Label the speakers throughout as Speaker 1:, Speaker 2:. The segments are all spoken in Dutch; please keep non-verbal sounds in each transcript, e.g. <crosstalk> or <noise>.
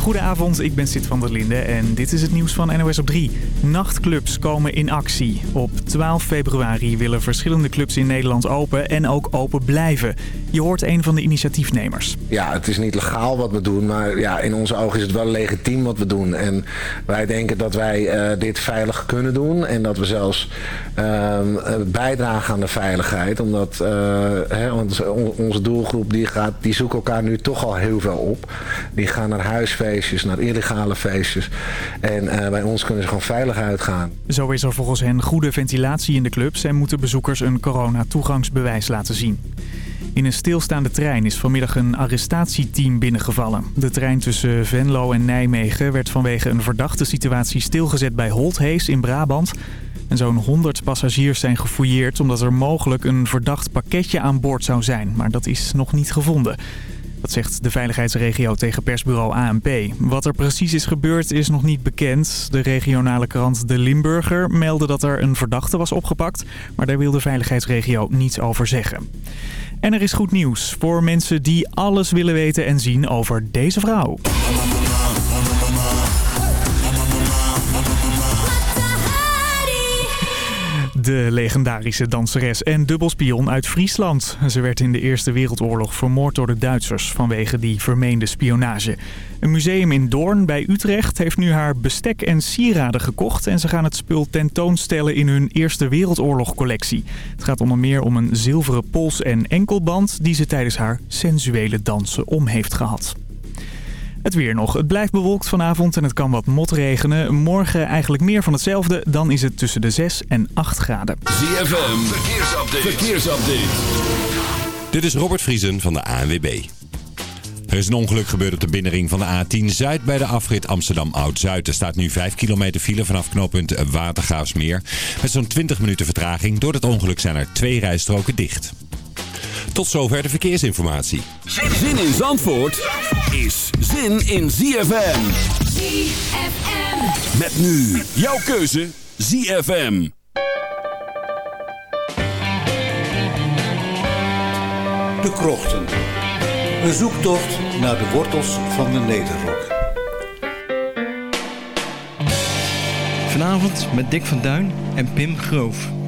Speaker 1: Goedenavond, ik ben Sid van der Linde en dit is het nieuws van NOS op 3. Nachtclubs komen in actie. Op 12 februari willen verschillende clubs in Nederland open en ook open blijven. Je hoort een van de initiatiefnemers.
Speaker 2: Ja, het is niet legaal wat we doen, maar ja, in onze ogen is het wel legitiem wat we doen. En wij denken dat wij uh, dit veilig kunnen doen en dat we zelfs uh, bijdragen aan de veiligheid. Omdat uh, hè, onze doelgroep die gaat, die zoekt elkaar nu toch al heel veel op. Die gaan naar huisfeestjes, naar illegale feestjes. En bij ons kunnen ze gewoon veilig uitgaan.
Speaker 1: Zo is er volgens hen goede ventilatie in de clubs en moeten bezoekers een corona-toegangsbewijs laten zien. In een stilstaande trein is vanmiddag een arrestatieteam binnengevallen. De trein tussen Venlo en Nijmegen werd vanwege een verdachte situatie stilgezet bij Holthees in Brabant. En zo'n 100 passagiers zijn gefouilleerd omdat er mogelijk een verdacht pakketje aan boord zou zijn. Maar dat is nog niet gevonden. Dat zegt de veiligheidsregio tegen persbureau ANP. Wat er precies is gebeurd is nog niet bekend. De regionale krant De Limburger meldde dat er een verdachte was opgepakt. Maar daar wil de veiligheidsregio niets over zeggen. En er is goed nieuws voor mensen die alles willen weten en zien over deze vrouw. De legendarische danseres en dubbelspion uit Friesland. Ze werd in de Eerste Wereldoorlog vermoord door de Duitsers vanwege die vermeende spionage. Een museum in Doorn bij Utrecht heeft nu haar bestek en sieraden gekocht... en ze gaan het spul tentoonstellen in hun Eerste Wereldoorlog collectie. Het gaat onder meer om een zilveren pols- en enkelband... die ze tijdens haar sensuele dansen om heeft gehad. Het weer nog. Het blijft bewolkt vanavond en het kan wat motregenen. Morgen eigenlijk meer van hetzelfde. Dan is het tussen de 6 en 8 graden.
Speaker 3: ZFM, verkeersupdate. verkeersupdate.
Speaker 4: Dit is Robert Vriesen van de ANWB. Er is een ongeluk gebeurd op de binnenring van de A10 Zuid bij de afrit Amsterdam Oud-Zuid. Er staat nu 5 kilometer file vanaf knooppunt Watergraafsmeer. Met zo'n 20 minuten vertraging. Door het ongeluk zijn er twee rijstroken dicht. Tot zover de verkeersinformatie.
Speaker 3: Zin in Zandvoort is zin in ZFM.
Speaker 5: ZFM.
Speaker 3: Met nu jouw keuze ZFM.
Speaker 6: De Krochten. Een zoektocht naar de wortels van de Nederrok.
Speaker 7: Vanavond met Dick van Duin en Pim Groof.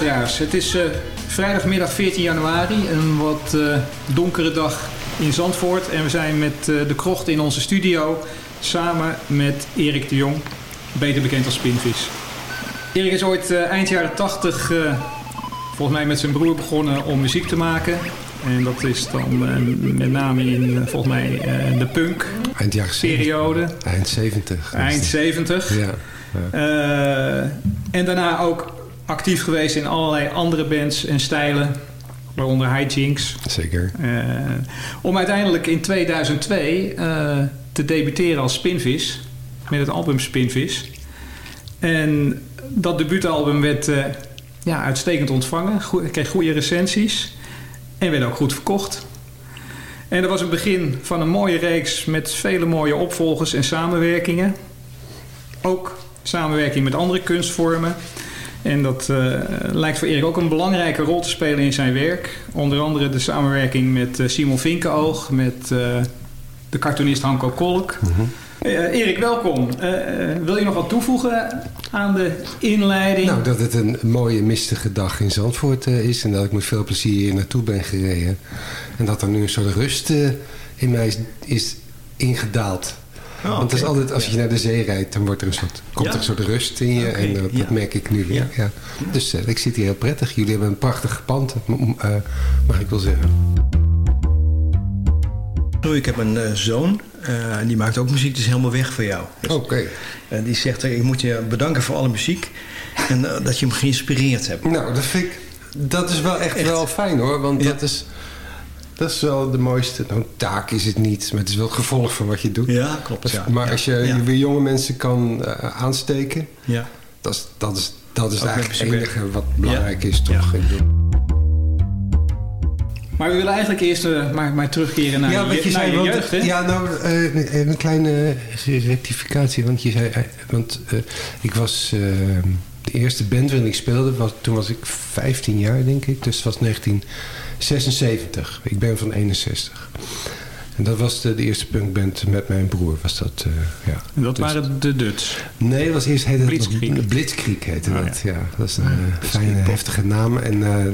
Speaker 8: Luisteraars. Het is eh, vrijdagmiddag 14 januari, een wat eh, donkere dag in Zandvoort. En we zijn met eh, de krocht in onze studio samen met Erik de Jong, beter bekend als Spinvis. Erik is ooit eind jaren 80 eh, volgens mij met zijn broer begonnen om muziek te maken. En dat is dan met name in volgens mij de punk
Speaker 7: Eind jaren 70.
Speaker 8: periode,
Speaker 7: Eind 70.
Speaker 8: eind 70.
Speaker 7: Ja.
Speaker 8: Eh, en daarna ook actief geweest in allerlei andere bands en stijlen. Waaronder Hijinks.
Speaker 7: Zeker.
Speaker 8: Eh, om uiteindelijk in 2002 eh, te debuteren als Spinvis. Met het album Spinvis. En dat debuutalbum werd eh, ja, uitstekend ontvangen. Kreeg goede recensies. En werd ook goed verkocht. En dat was het begin van een mooie reeks met vele mooie opvolgers en samenwerkingen. Ook samenwerking met andere kunstvormen. En dat eh, lijkt voor Erik ook een belangrijke rol te spelen in zijn werk. Onder andere de samenwerking met eh, Simon Vinkenoog, met eh, de cartoonist Hanko Kolk. Eh, Erik, welkom. Wil je nog wat toevoegen aan de inleiding?
Speaker 7: Nou, dat het een mooie mistige dag in Zandvoort is. En dat ik met veel plezier hier naartoe ben gereden. En dat er nu een soort rust in mij is, is ingedaald.
Speaker 9: Oh,
Speaker 7: Want het is altijd, als je naar de zee rijdt, dan wordt er een soort, komt er een soort rust in je. En dat,
Speaker 9: ja.
Speaker 7: dat merk ik nu weer. Ja. Dus eh, ik zit hier heel prettig. Jullie hebben een prachtig pand, eh, mag ik wel zeggen.
Speaker 9: Ik heb een eh, zoon, eh, en die maakt ook muziek, is helemaal weg voor jou. Dus,
Speaker 7: Oké.
Speaker 9: eh, die zegt, eh, ik moet je bedanken voor alle muziek en eh, dat je hem geïnspireerd hebt.
Speaker 7: Nou, dat vind ik... Dat is wel echt, wel fijn hoor. Want
Speaker 9: Ja.
Speaker 7: dat, is, dat is wel de mooiste... Nou, taak is het niet. Maar het is wel het gevolg van wat je doet.
Speaker 9: Ja, klopt. Ja.
Speaker 7: Maar
Speaker 9: Ja.
Speaker 7: als je
Speaker 9: Ja.
Speaker 7: weer jonge mensen kan eh, aansteken...
Speaker 9: Ja.
Speaker 7: Dat is, dat is, dat is
Speaker 9: Ook
Speaker 7: eigenlijk het enige wat belangrijk is,
Speaker 9: Ja.
Speaker 7: toch?
Speaker 8: Maar we willen eigenlijk eerst eh, maar, maar terugkeren naar je,
Speaker 7: wat je
Speaker 8: naar
Speaker 7: zei,
Speaker 8: je
Speaker 7: want,
Speaker 8: jeugd. Hè?
Speaker 7: ja, nou, eh, een kleine rectificatie. Want je zei, want eh, ik was, eh, de eerste band waarin ik speelde, was, toen was ik 15 jaar, denk ik. Dus het was 1976. Ik ben van 61. En dat was de, de eerste punkband met mijn broer, was dat, eh, ja.
Speaker 8: En dat
Speaker 7: Dus-
Speaker 8: waren de Duts.
Speaker 7: Nee, dat was eerst heette het nog-
Speaker 8: Blitzkrieg.
Speaker 7: Blitzkrieg heette
Speaker 8: Oh,
Speaker 7: dat, ja. Dat is een eh, fijne, heftige naam. En eh,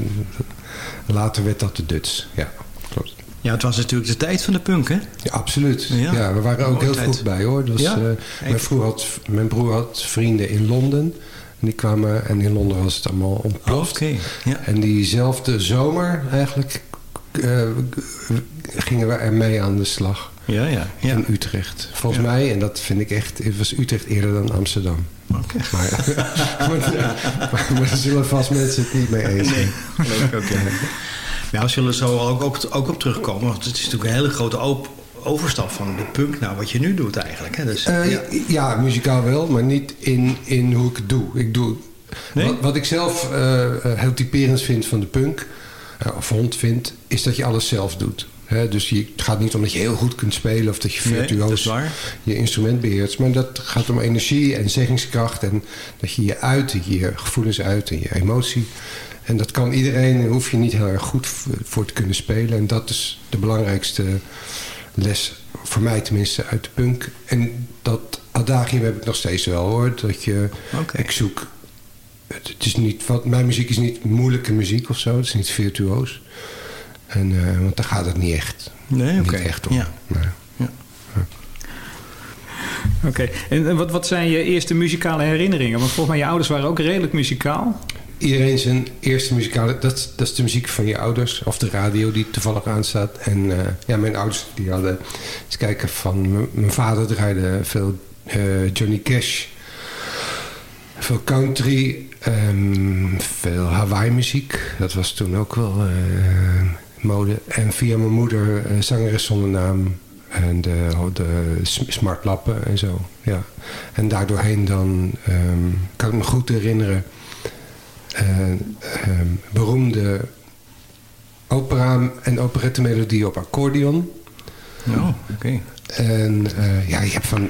Speaker 7: later werd dat de Duts, ja. Klopt.
Speaker 9: ja, het was natuurlijk de tijd van de punk, hè?
Speaker 7: Ja, absoluut.
Speaker 9: Ja.
Speaker 7: Ja, we waren ook heel
Speaker 9: tijd.
Speaker 7: vroeg bij hoor. Dus,
Speaker 9: Ja?
Speaker 7: eh, mijn, had, mijn broer had vrienden in Londen. Die kwamen, en in Londen was het allemaal ontploft.
Speaker 9: Oké, ja.
Speaker 7: En diezelfde zomer eigenlijk eh, gingen we ermee aan de slag.
Speaker 9: Ja, ja. ja.
Speaker 7: In Utrecht. Volgens
Speaker 9: Ja.
Speaker 7: mij, en dat vind ik echt, het was Utrecht eerder dan Amsterdam.
Speaker 9: Oké.
Speaker 7: Maar, <laughs> maar, maar, er zullen vast mensen het niet mee eens zijn.
Speaker 9: Oké. Ja, we zullen zo ook, ook, ook op terugkomen. Want het is natuurlijk een hele grote op, overstap van de punk naar wat je nu doet eigenlijk. Hè? Dus,
Speaker 7: Eh,
Speaker 9: ja.
Speaker 7: ja. muzikaal wel, maar niet in, in hoe ik het doe. Ik doe
Speaker 9: Nee?
Speaker 7: wat, wat ik zelf eh, heel typerend vind van de punk, of vond vind, is dat je alles zelf doet. Dus je, het gaat niet om dat je heel goed kunt spelen of dat je
Speaker 9: Nee, dat is
Speaker 7: virtuoos je instrument beheerst. Maar dat gaat om energie en zeggingskracht en dat je je uit, je gevoelens uit en je emotie. En dat kan iedereen, daar hoef je niet heel erg goed voor te kunnen spelen. En dat is de belangrijkste les, voor mij tenminste, uit de punk. En dat adagium heb ik nog steeds wel hoor. Dat je, ik zoek, het, is niet, wat, mijn muziek is niet moeilijke muziek of zo. Het is niet virtuoos. En, eh, want daar gaat het niet echt,
Speaker 9: Nee, oké.
Speaker 7: niet echt om.
Speaker 9: Ja.
Speaker 7: Nee.
Speaker 8: Oké, en en wat, wat zijn je eerste muzikale herinneringen? Want volgens mij je ouders waren ook redelijk muzikaal.
Speaker 7: Iedereen zijn eerste muzikale... Dat, dat is de muziek van je ouders. Of de radio die toevallig aanstaat. En eh, ja, mijn ouders die hadden... Eens kijken van... Mijn vader draaide veel eh, Johnny Cash. Veel country. ehm, veel Hawaii muziek. Dat was toen ook wel eh, mode. En via mijn moeder zangeres zonder naam. En de, de smartlappen en zo. Ja. En daardoorheen dan... ehm, kan ik me goed herinneren beroemde opera- en operettemelodie op accordeon.
Speaker 9: Oh, oké.
Speaker 7: En eh, ja, je hebt van...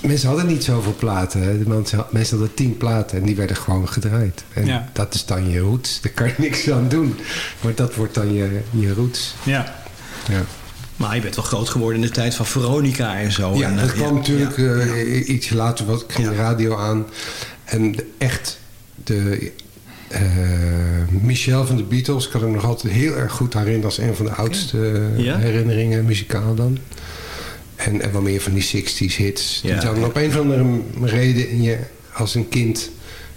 Speaker 7: Mensen hadden niet zoveel platen. Hè. Mensen, mensen hadden tien platen en die werden gewoon gedraaid. En
Speaker 8: Ja.
Speaker 7: dat is dan je roots. Daar kan je <laughs> niks aan doen. Maar dat wordt dan je, je roots.
Speaker 8: Ja.
Speaker 7: Ja,
Speaker 9: Maar je bent wel groot geworden in de tijd van Veronica en zo.
Speaker 7: ja
Speaker 9: en,
Speaker 7: dat
Speaker 9: eh,
Speaker 7: kwam
Speaker 9: ja,
Speaker 7: natuurlijk
Speaker 9: ja.
Speaker 7: eh, iets later. Wat, ik ging
Speaker 9: Ja.
Speaker 7: de radio aan. En echt de eh, Michel van de Beatles kan ik nog altijd heel erg goed herinneren als een van de oudste eh,
Speaker 9: Ja?
Speaker 7: herinneringen, muzikaal dan. En, en wel meer van die 60s hits.
Speaker 9: Ja.
Speaker 7: Die dan op een of andere reden in je, als een kind,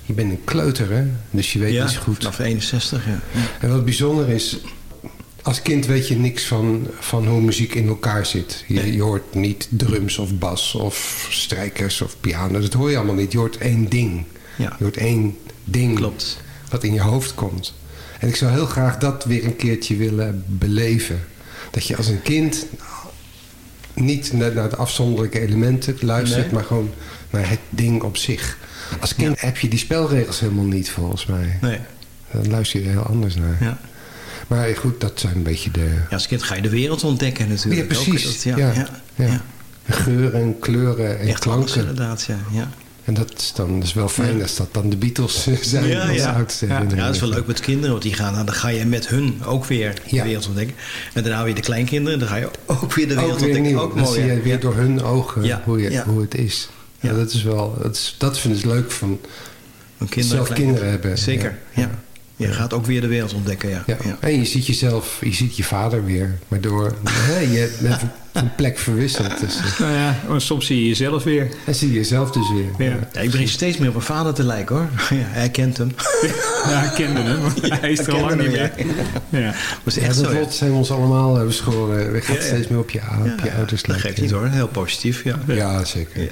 Speaker 7: je bent een kleuter hè, dus je weet
Speaker 9: ja,
Speaker 7: niet zo goed.
Speaker 9: vanaf 61, ja. ja.
Speaker 7: En wat bijzonder is, als kind weet je niks van, van hoe muziek in elkaar zit. Je,
Speaker 9: Nee.
Speaker 7: je hoort niet drums of bas of strijkers of piano. Dat hoor je allemaal niet. Je hoort één ding.
Speaker 9: Ja.
Speaker 7: Je hoort één ding
Speaker 9: Klopt.
Speaker 7: Wat in je hoofd komt. En ik zou heel graag dat weer een keertje willen beleven. Dat je als een kind niet naar, de afzonderlijke elementen luistert,
Speaker 9: Nee.
Speaker 7: maar gewoon naar het ding op zich. Als kind heb je die spelregels helemaal niet volgens mij.
Speaker 9: Nee.
Speaker 7: Dan luister je er heel anders naar.
Speaker 9: Ja.
Speaker 7: Maar goed, dat zijn een beetje de...
Speaker 9: ja, als kind ga je de wereld ontdekken
Speaker 7: Ja,
Speaker 9: natuurlijk.
Speaker 7: precies.
Speaker 9: Ook, dat- ja,
Speaker 7: ja,
Speaker 9: ja,
Speaker 7: ja.
Speaker 9: ja.
Speaker 7: Geuren en kleuren en
Speaker 9: Echt
Speaker 7: klanken.
Speaker 9: inderdaad, ja. Ja.
Speaker 7: En dat is dan dus wel fijn
Speaker 9: Ja.
Speaker 7: als dat dan de Beatles zijn.
Speaker 9: Ja,
Speaker 7: als
Speaker 9: ja.
Speaker 7: oudste
Speaker 9: Ja,
Speaker 7: herinneringen.
Speaker 9: dat is wel leuk met kinderen, want die gaan, nou, dan ga je met hun ook weer de
Speaker 7: Ja.
Speaker 9: wereld ontdekken. En daarna weer de kleinkinderen, dan ga je ook weer de wereld
Speaker 7: Ook weer
Speaker 9: ontdekken.
Speaker 7: nieuw.
Speaker 9: Ook
Speaker 7: dan
Speaker 9: mooi.
Speaker 7: zie
Speaker 9: hè?
Speaker 7: je weer
Speaker 9: Ja.
Speaker 7: door hun ogen
Speaker 9: Ja,
Speaker 7: hoe, je,
Speaker 9: ja.
Speaker 7: hoe het is. Ja,
Speaker 9: Ja.
Speaker 7: dat is wel... Dat, is, dat vind ik leuk van
Speaker 9: Van kinderen,
Speaker 7: zelf kinderen hebben.
Speaker 9: Zeker, ja. Je gaat ook weer de wereld ontdekken, ja.
Speaker 7: Ja.
Speaker 9: ja.
Speaker 7: En je ziet jezelf, je ziet je vader weer. Waardoor hè, je bent <laughs> van- van plek verwisseld. Dus, eh,
Speaker 8: Nou ja, maar soms zie je jezelf weer.
Speaker 7: en zie je jezelf dus weer.
Speaker 8: Ja.
Speaker 9: Ja, ik begin steeds meer op mijn vader te lijken, hoor. <laughs> Ja, hij kent hem. <laughs>
Speaker 8: Ja, ik kende hem. maar hij is er al lang niet meer. Ja.
Speaker 9: Was
Speaker 7: Ja,
Speaker 9: echt
Speaker 7: dat
Speaker 9: zo, ja.
Speaker 7: lot zijn we ons allemaal eh, beschoren. We gaan
Speaker 9: Ja, ja.
Speaker 7: steeds meer op je, op
Speaker 9: Ja,
Speaker 7: je ouders
Speaker 9: dat
Speaker 7: lijken.
Speaker 9: geeft niet hoor, heel positief, ja.
Speaker 7: Ja, zeker.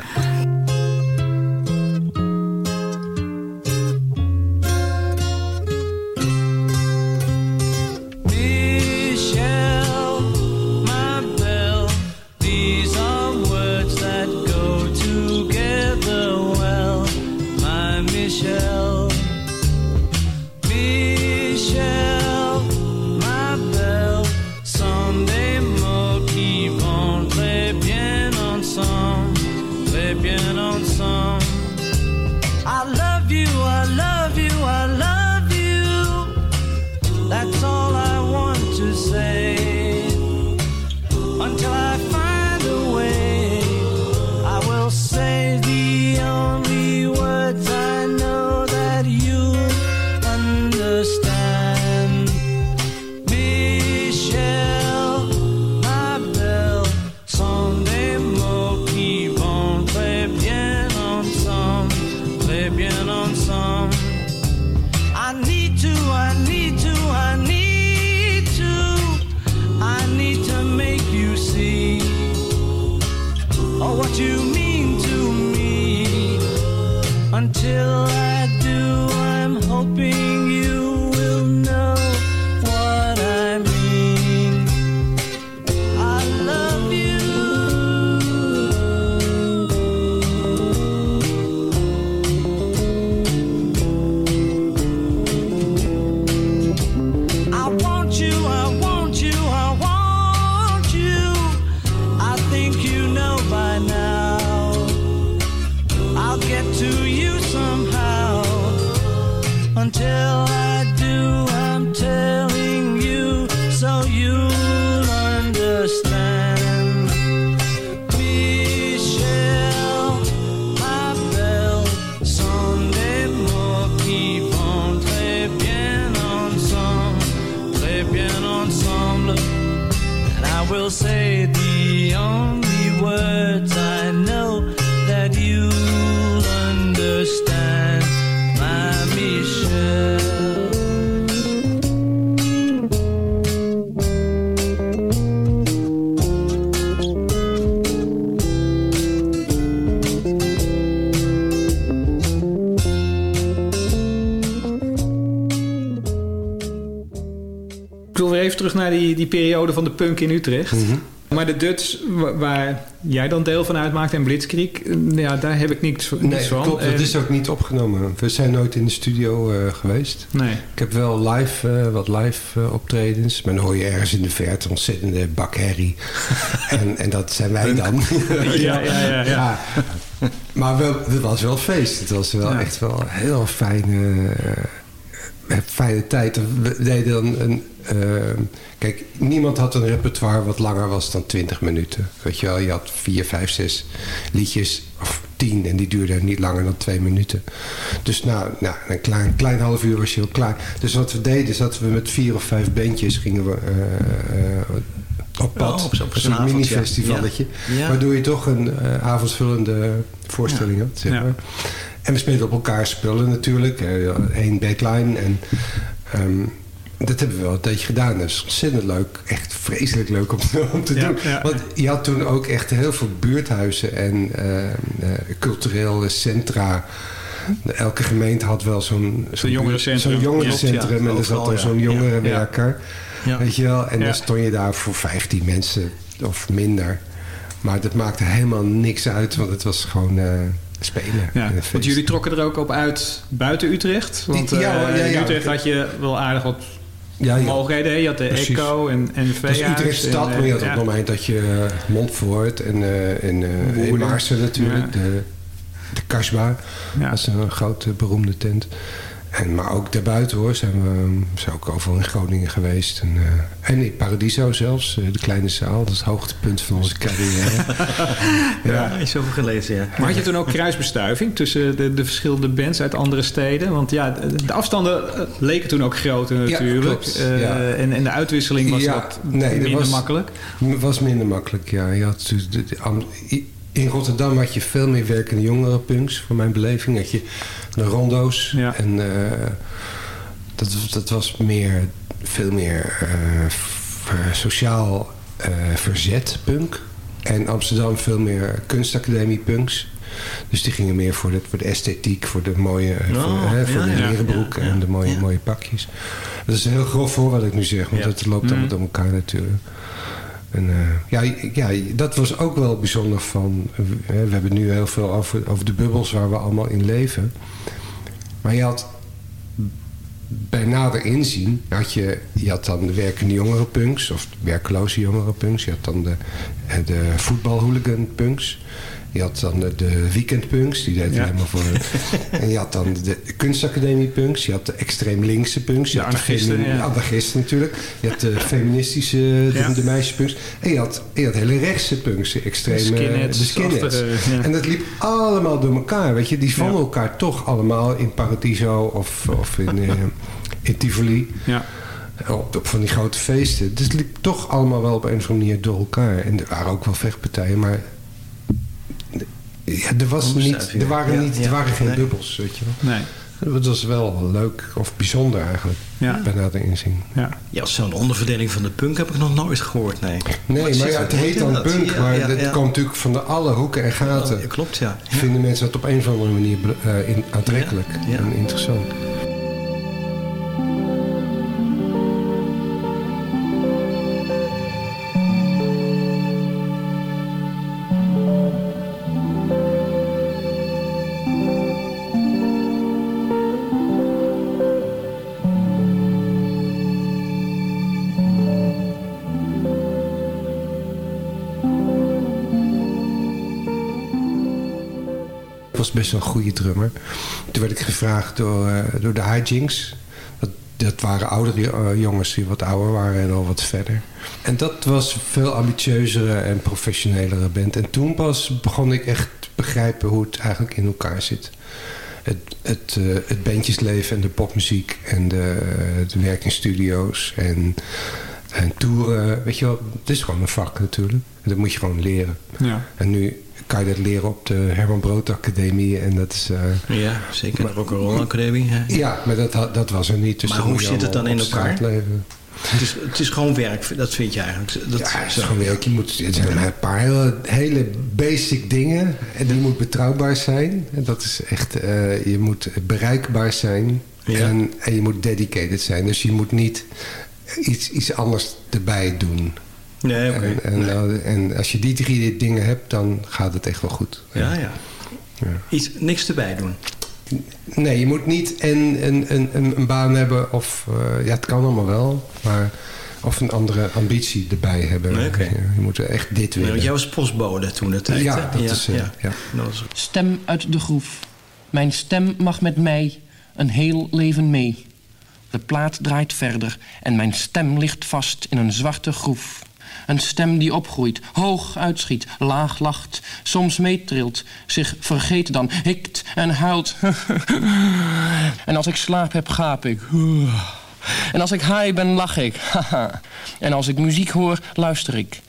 Speaker 8: Naar die, die periode van de punk in Utrecht. Maar de Duts, wa- waar jij dan deel van uitmaakt en Blitzkrieg, eh, ja, daar heb ik niks, niks
Speaker 7: Nee,
Speaker 8: van.
Speaker 7: klopt. Dat is ook niet opgenomen. We zijn nooit in de studio eh, geweest.
Speaker 8: Nee.
Speaker 7: Ik heb wel live, eh, wat live optredens. Maar dan hoor je ergens in de verte ontzettende bakherrie. <laughs> en, en dat zijn wij dan. <laughs>
Speaker 8: Ja, ja, ja, ja.
Speaker 7: Maar wel, het was wel feest. Het was wel echt wel een heel fijne, fijne tijd. We deden dan een... eh, kijk, niemand had een repertoire wat langer was dan 20 minuten. Weet je wel, je had vier, vijf, zes liedjes. Of tien en die duurde niet langer dan twee minuten. Dus nou, nou een klein, klein half uur was je al klaar. Dus wat we deden is dat we met vier of vijf bandjes gingen we eh, eh, op pad.
Speaker 9: Oh, op zo'n ja.
Speaker 7: mini-festivalletje.
Speaker 9: Ja.
Speaker 7: Waardoor je toch een eh, avondvullende voorstelling had. Zeg
Speaker 8: Ja.
Speaker 7: maar. En we speelden op elkaar spullen natuurlijk. Eén backline. En ehm, dat hebben we wel een tijdje gedaan. Dat is ontzettend leuk. Echt vreselijk leuk om, om te
Speaker 8: Ja,
Speaker 7: doen.
Speaker 8: ja.
Speaker 7: Want je had toen ook echt heel veel buurthuizen en eh, eh, culturele centra. Elke gemeente had wel zo'n zo'n
Speaker 8: jongerencentrum.
Speaker 7: Zo'n jongerencentrum.
Speaker 9: Ja,
Speaker 7: en er zat dan zo'n jongerenwerker. Weet je wel? En dan stond je daar voor 15 mensen of minder. Maar dat maakte helemaal niks uit, want het was gewoon eh, spelen.
Speaker 8: Ja, want jullie trokken er ook op uit buiten Utrecht. Want
Speaker 7: Ja, ja, ja.
Speaker 8: in Utrecht had je wel aardig wat
Speaker 7: ja, ja.
Speaker 8: mogelijkheden. Je had de
Speaker 7: Precies.
Speaker 8: Echo en, en Veehuis.
Speaker 7: Utrecht stad, maar je had het moment dat je eh, Montfort en, eh en, en Maarsen natuurlijk, de, de Kasbah. Dat is een grote beroemde tent. En, maar ook daarbuiten hoor, zijn we zijn ook overal in Groningen geweest. En, eh, en in Paradiso zelfs, eh, de kleine zaal. Dat is het hoogtepunt van onze carrière. <laughs>
Speaker 9: Ja, is over gelezen, ja.
Speaker 8: Maar had je toen ook kruisbestuiving tussen de, de verschillende bands uit andere steden? Want ja, de, de afstanden eh, leken toen ook groter natuurlijk.
Speaker 7: klopt,
Speaker 8: Eh,
Speaker 7: ja.
Speaker 8: en, en de uitwisseling was
Speaker 7: Ja,
Speaker 8: wat
Speaker 7: nee,
Speaker 8: minder
Speaker 7: was-
Speaker 8: makkelijk.
Speaker 7: Het was minder makkelijk, ja. Je had, dus de- de- in Rotterdam had je veel meer werkende jongerenpunks, voor mijn beleving. Had je de rondo's.
Speaker 8: Ja.
Speaker 7: En eh, dat, dat was meer, veel meer eh, sociaal eh, verzet punk. En Amsterdam veel meer kunstacademie punks. Dus die gingen meer voor de, voor de esthetiek, voor de mooie, eh,
Speaker 9: Oh,
Speaker 7: voor, hè, voor
Speaker 9: ja,
Speaker 7: de leren broek
Speaker 9: ja,
Speaker 7: en de mooie, mooie pakjes. Dat is heel grof voor wat ik nu zeg, want het loopt allemaal
Speaker 8: Mhm.
Speaker 7: door elkaar natuurlijk. En, eh, ja, ja, dat was ook wel bijzonder van... eh, we hebben nu heel veel over, over de bubbels waar we allemaal in leven. Maar je had bij nader inzien... Had je, je had dan de werkende jongerenpunks... of werkloze jongerenpunks. Je had dan de, eh, de voetbalhooliganpunks. Je had dan de, weekendpunks, die deden
Speaker 8: Ja.
Speaker 7: helemaal voor... <laughs> en je had dan de, de kunstacademiepunks. Je had de extreem linkse punks. Je
Speaker 8: De
Speaker 7: had de
Speaker 8: anarchisten, ja.
Speaker 7: anarchisten natuurlijk. Je had de <laughs> feministische, de,
Speaker 8: Ja.
Speaker 7: de meisjespunks. En je had, je had hele rechtse punks, de extreme...
Speaker 8: Skinheads,
Speaker 7: de skinheads.
Speaker 8: ja.
Speaker 7: En dat liep allemaal door elkaar, weet je. Die vonden elkaar toch allemaal in Paradiso of, of in, eh, in Tivoli.
Speaker 8: Ja.
Speaker 7: Op, op van die grote feesten. Dus het liep toch allemaal wel op een of andere manier door elkaar. En er waren ook wel vechtpartijen, maar... Ja, er, was niet, er waren,
Speaker 9: Ja,
Speaker 7: niet, er waren geen
Speaker 9: Nee.
Speaker 7: bubbels, weet je wel.
Speaker 8: Nee.
Speaker 7: Dat was wel leuk of bijzonder eigenlijk,
Speaker 8: Ja.
Speaker 7: bij nader inzien.
Speaker 8: Ja.
Speaker 9: Ja, zo'n onderverdeling van de punk heb ik nog nooit gehoord, nee.
Speaker 7: Nee, maar ja, het heet dan
Speaker 9: dat?
Speaker 7: punk,
Speaker 9: Ja,
Speaker 7: maar
Speaker 9: ja,
Speaker 7: dat
Speaker 9: ja.
Speaker 7: komt natuurlijk van de alle hoeken en gaten.
Speaker 9: Ja, klopt, ja. Ja.
Speaker 7: Vinden mensen dat op een of andere manier eh, in, aantrekkelijk
Speaker 9: Ja, ja.
Speaker 7: en interessant. Best een goede drummer. Toen werd ik gevraagd door, eh, door de Hijinks. Dat, dat waren oudere eh, jongens die wat ouder waren en al wat verder. En dat was veel ambitieuzere en professionelere band. En toen pas begon ik echt te begrijpen hoe het eigenlijk in elkaar zit. Het, het, eh, het bandjesleven en de popmuziek en de, de werk in studio's en, en toeren. Weet je wel, het is gewoon een vak natuurlijk. En dat moet je gewoon leren.
Speaker 8: Ja.
Speaker 7: En nu kan je dat leren op de Herman Brood Academie. En dat is... eh,
Speaker 9: Ja, zeker. De Rock'n'Roll Academie. hè.
Speaker 7: ja, maar dat, dat was er niet. Dus
Speaker 9: Maar hoe zit het dan in elkaar? Het, is, het is gewoon werk, dat vind je eigenlijk. Dat,
Speaker 7: Ja, het is
Speaker 9: zo.
Speaker 7: gewoon werk. Je moet, het zijn maar een paar hele, hele basic dingen. En die moet betrouwbaar zijn. En dat is echt... eh, je moet bereikbaar zijn.
Speaker 9: Ja.
Speaker 7: En, en je moet dedicated zijn. Dus je moet niet iets, iets anders erbij doen.
Speaker 9: Nee, oké.
Speaker 7: En, en,
Speaker 9: Nee.
Speaker 7: nou, en als je die drie dingen hebt, dan gaat het echt wel goed.
Speaker 9: Ja, ja.
Speaker 7: Ja.
Speaker 9: Iets, niks erbij doen.
Speaker 7: Nee, je moet niet een, een, een, een een baan hebben of... eh, ja, het kan allemaal wel, maar... Of een andere ambitie erbij hebben.
Speaker 9: Nee, oké.
Speaker 7: je, je moet echt dit willen.
Speaker 9: jij was postbode toen de tijd.
Speaker 7: Ja, dat is, ja.
Speaker 9: Dat was,
Speaker 10: Stem uit de groef. Mijn stem mag met mij een heel leven mee. De plaat draait verder en mijn stem ligt vast in een zwarte groef. Een stem die opgroeit, hoog uitschiet, laag lacht, soms meetrilt, zich vergeet dan, hikt en huilt. <laughs> en als ik slaap heb, gaap ik. En als ik high ben, lach ik. <laughs> en als ik muziek hoor, luister ik.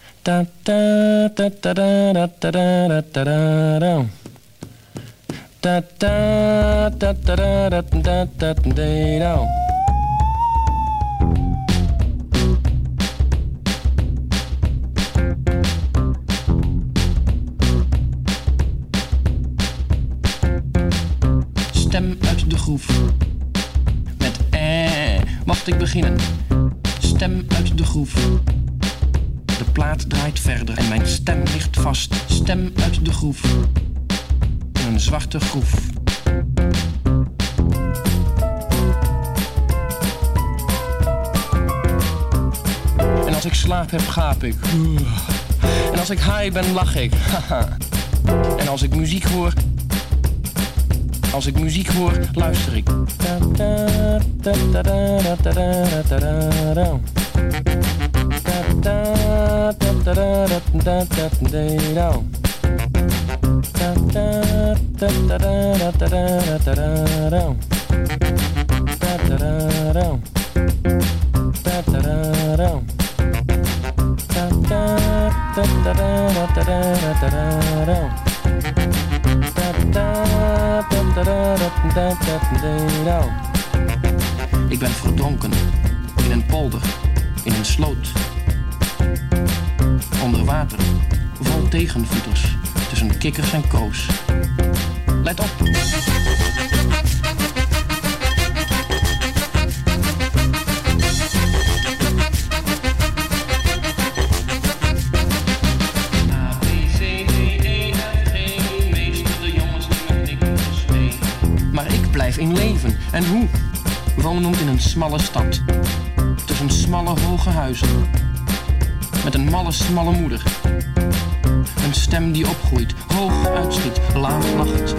Speaker 10: Stem uit de groef. Met eh, mocht ik beginnen. Stem uit de groef. De plaat draait verder en mijn stem ligt vast. Stem uit de groef. In een zwarte groef. En als ik slaap heb, gaap ik. En als ik high ben, lach ik. <laughs> En als ik muziek hoor, als ik muziek hoor, luister ik. Da da da da da da da Ik ben verdronken in een polder, in een sloot. Onder water, vol tegenvoeters, tussen kikkers en koos. Let op! En hoe? In een smalle stad. Tussen smalle hoge huizen. Met een malle smalle moeder. Een stem die opgroeit, hoog uitschiet, laag lacht.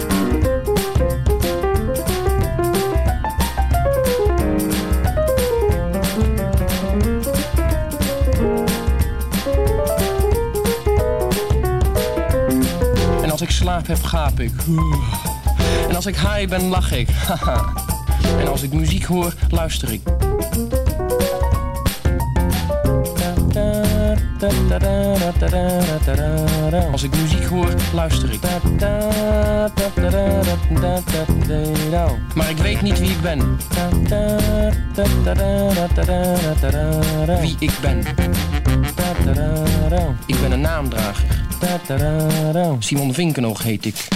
Speaker 10: En als ik slaap heb, gaap ik. En als ik high ben, lach ik. <laughs> en als ik muziek hoor, luister ik. Als ik muziek hoor, luister ik. Maar ik weet niet wie ik ben. Wie ik ben. Ik ben een naamdrager. Simon Vinkenoog heet ik.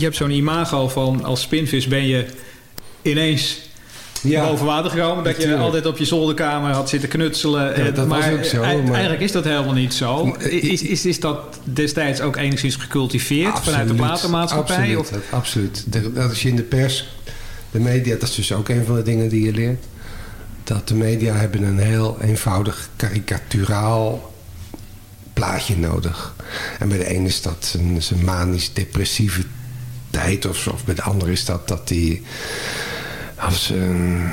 Speaker 8: Je, hebt zo'n imago van als spinvis ben je ineens
Speaker 7: Ja,
Speaker 8: boven water gekomen. Dat je altijd op je zolderkamer had zitten knutselen.
Speaker 7: Ja, dat was ook zo, maar-
Speaker 8: eigenlijk is dat helemaal niet zo. Is, is, is dat destijds ook enigszins gecultiveerd vanuit de platenmaatschappij?
Speaker 7: Absoluut,
Speaker 8: Of,
Speaker 7: dat- absoluut. De- Dat is je in de pers, de media, dat is dus ook een van de dingen die je leert. Dat de media hebben een heel eenvoudig karikaturaal plaatje nodig. En bij de ene is dat zijn, zijn manisch-depressieve tijd of. Of bij de andere is dat dat die... Of zijn,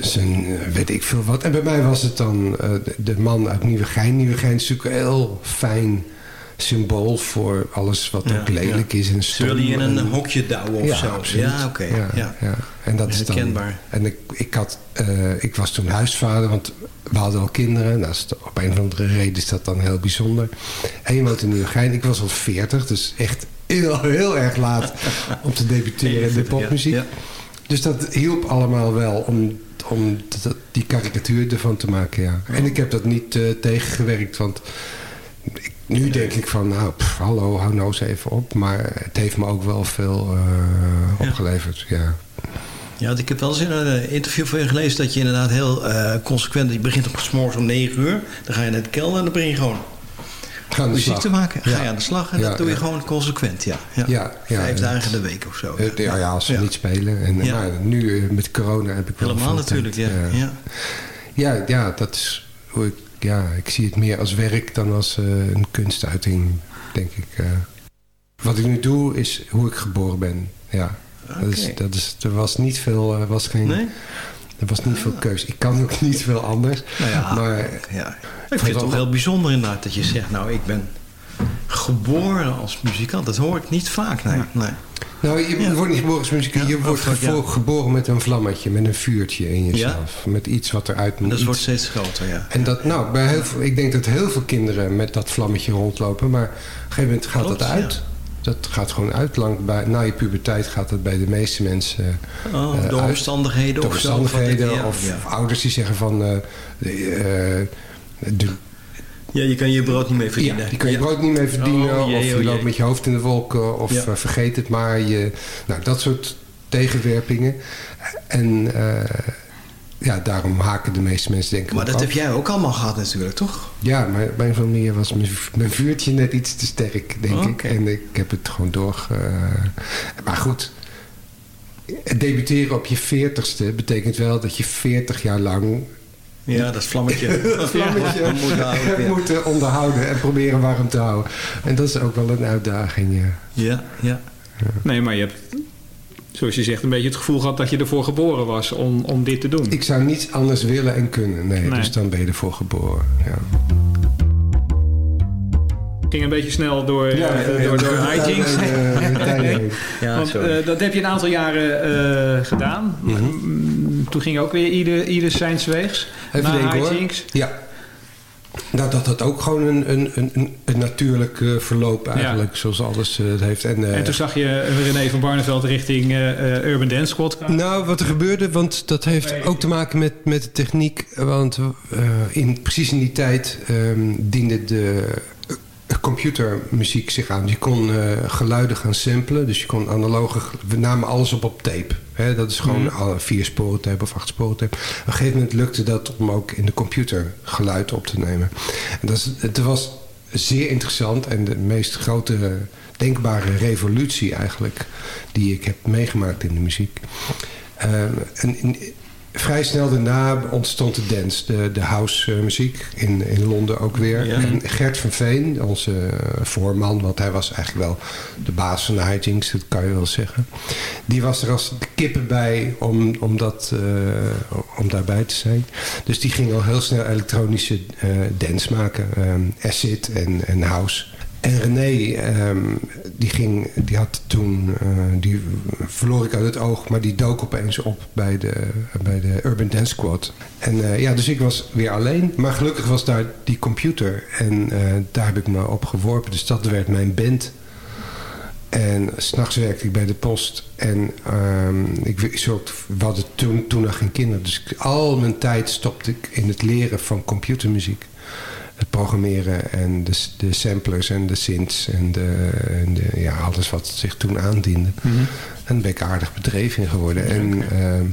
Speaker 7: zijn, weet ik veel wat. En bij mij was het dan eh, de, man uit Nieuwegein. Nieuwegein is natuurlijk een heel fijn symbool voor alles wat ook lelijk is. En
Speaker 9: Zullen die in
Speaker 7: stom
Speaker 9: een
Speaker 7: en-
Speaker 9: hokje douwen of
Speaker 7: ja,
Speaker 9: zo?
Speaker 7: absoluut.
Speaker 9: Ja, oké.
Speaker 7: Ja,
Speaker 9: ja.
Speaker 7: ja. En dat is dan,
Speaker 9: Herkenbaar.
Speaker 7: En ik, ik, had, eh, ik was toen huisvader, want we hadden al kinderen. Nou, op een of andere reden is dat dan heel bijzonder. En je woont in Nieuwegein. Ik was al 40, dus echt heel, heel erg laat om te debuteren in de
Speaker 9: 41, ja.
Speaker 7: popmuziek.
Speaker 9: Ja.
Speaker 7: Dus dat hielp allemaal wel om, om die karikatuur ervan te maken, ja. En ik heb dat niet eh, tegengewerkt, want ik- nu denk ik van, nou, pff, hallo, hou nou eens even op. Maar het heeft me ook wel veel eh, opgeleverd, ja.
Speaker 9: Ja, want ik heb wel eens in een interview van je gelezen dat je inderdaad heel eh, consequent... Je begint op s'morgens om 9 uur, dan ga je naar het kelder en dan begin je gewoon
Speaker 7: aan de
Speaker 9: muziek
Speaker 7: slag.
Speaker 9: te maken. Ga
Speaker 7: Ja.
Speaker 9: je aan de slag en dat doe je gewoon consequent, ja. ja. Vijf dagen in de week of zo.
Speaker 7: Eh, Ja, ja, als ze niet spelen. En. Maar nu eh, met corona heb ik wel
Speaker 9: Helemaal natuurlijk,
Speaker 7: tijd,
Speaker 9: ja. ja.
Speaker 7: Ja, ja, dat is hoe ik, ja, ik zie het meer als werk dan als eh, een kunstuiting, denk ik. eh. wat ik nu doe is hoe ik geboren ben. Ja, dat is, dat is, er was niet veel, er was geen,
Speaker 9: Nee?
Speaker 7: Er was niet veel keus. Ik kan ook niet veel anders.
Speaker 9: Nou ja,
Speaker 7: maar
Speaker 9: ja. Ik vind het toch heel bijzonder inderdaad dat je zegt... nou, ik ben geboren als muzikant. Dat hoor ik niet vaak, nee. nee.
Speaker 7: Nou, je wordt niet geboren als muzikant. je wordt geboren met een vlammetje, met een vuurtje in jezelf. Met iets wat eruit
Speaker 9: En
Speaker 7: moet.
Speaker 9: dat
Speaker 7: iets-
Speaker 9: wordt steeds groter, ja.
Speaker 7: En dat, nou, bij heel veel, ik denk dat heel veel kinderen met dat vlammetje rondlopen. Maar op een gegeven moment gaat
Speaker 9: Klopt,
Speaker 7: dat uit. Dat gaat gewoon uit. Lang bij, na je puberteit gaat dat bij de meeste mensen
Speaker 9: Oh,
Speaker 7: eh,
Speaker 9: door
Speaker 7: uit.
Speaker 9: omstandigheden of of
Speaker 7: omstandigheden. of
Speaker 9: ja.
Speaker 7: ouders die zeggen van... eh, eh,
Speaker 9: Ja, je kan je brood niet mee verdienen.
Speaker 7: ja, die kan je brood niet mee verdienen.
Speaker 9: Oh, jee,
Speaker 7: of je
Speaker 9: oh,
Speaker 7: loopt met je hoofd in de wolken. Of
Speaker 9: Ja.
Speaker 7: eh, vergeet het maar. Je, nou, dat soort tegenwerpingen. En eh, ja, daarom haken de meeste mensen denken
Speaker 9: Maar dat
Speaker 7: af.
Speaker 9: heb jij ook allemaal gehad natuurlijk, toch?
Speaker 7: Ja, maar op een of andere manier was mijn, mijn vuurtje net iets te sterk, denk
Speaker 9: Oh,
Speaker 7: ik. En ik heb het gewoon door... eh, maar goed, debuteren op je veertigste betekent wel dat je veertig jaar lang...
Speaker 9: Ja, dat vlammetje. <laughs>
Speaker 7: dat vlammetje
Speaker 9: Ja, moet houden,
Speaker 7: hebt
Speaker 9: ja.
Speaker 7: moeten onderhouden en proberen warm te houden. En dat is ook wel een uitdaging, ja.
Speaker 9: Ja, ja.
Speaker 8: Nee, maar je hebt, zoals je zegt, een beetje het gevoel gehad dat je ervoor geboren was om, om dit te doen.
Speaker 7: Ik zou niets anders willen en kunnen. Nee,
Speaker 8: Nee.
Speaker 7: dus dan ben je ervoor geboren. Ja.
Speaker 8: ging een beetje snel door,
Speaker 7: Ja,
Speaker 8: eh, door, door <laughs> hijinks.
Speaker 7: ja, <laughs>
Speaker 8: Want eh, dat heb je een aantal jaren eh, gedaan.
Speaker 7: Mhm.
Speaker 8: Mm, Toen ging ook weer ieder, ieder zijn weegs.
Speaker 7: Even
Speaker 8: Na
Speaker 7: denken
Speaker 8: hijinks.
Speaker 7: Ja. Nou, dat had ook gewoon een, een, een, een- natuurlijk eh, verloop eigenlijk, zoals alles eh, het heeft. En, eh,
Speaker 8: En toen zag je René van Barneveld richting Urban Dance Squad.
Speaker 7: Nou, wat er gebeurde, want dat heeft ook te maken met, met de techniek. Want in, precies in die tijd ehm, diende de computermuziek zich aan. Je kon geluiden gaan samplen, dus je kon analoge... We namen alles op op tape. Hè, dat is gewoon
Speaker 8: Mhm.
Speaker 7: alle vier sporen tape of acht sporen tape. Op een gegeven moment lukte dat om ook in de computer geluid op te nemen. En dat is, het was zeer interessant en de meest grote denkbare revolutie eigenlijk... die ik heb meegemaakt in de muziek. Ehm, en in- vrij snel daarna ontstond de dance, de, de house eh, muziek in, in Londen ook weer.
Speaker 9: Ja.
Speaker 7: En Gert van Veen, onze eh, voorman, want hij was eigenlijk wel de baas van de hijinks, dat kan je wel zeggen. Die was er als de kippen bij om, om, dat, eh, om daarbij te zijn. Dus die ging al heel snel elektronische dance maken, acid en, en house. En René, ehm, die, ging, die had toen, eh, die verloor ik uit het oog, maar die dook opeens op bij de, bij de Urban Dance Squad. En eh, ja, dus ik was weer alleen. Maar gelukkig was daar die computer en eh, daar heb ik me op geworpen. Dus dat werd mijn band. En s'nachts werkte ik bij de post. En ehm, ik, ik we hadden toen, toen nog geen kinderen. Dus al mijn tijd stopte ik in het leren van computermuziek. Het programmeren en de, de samplers en de synths en, de, en de, ja, alles wat zich toen aandiende.
Speaker 8: Mhm.
Speaker 7: En daar ben ik aardig bedreven in geworden. En ehm,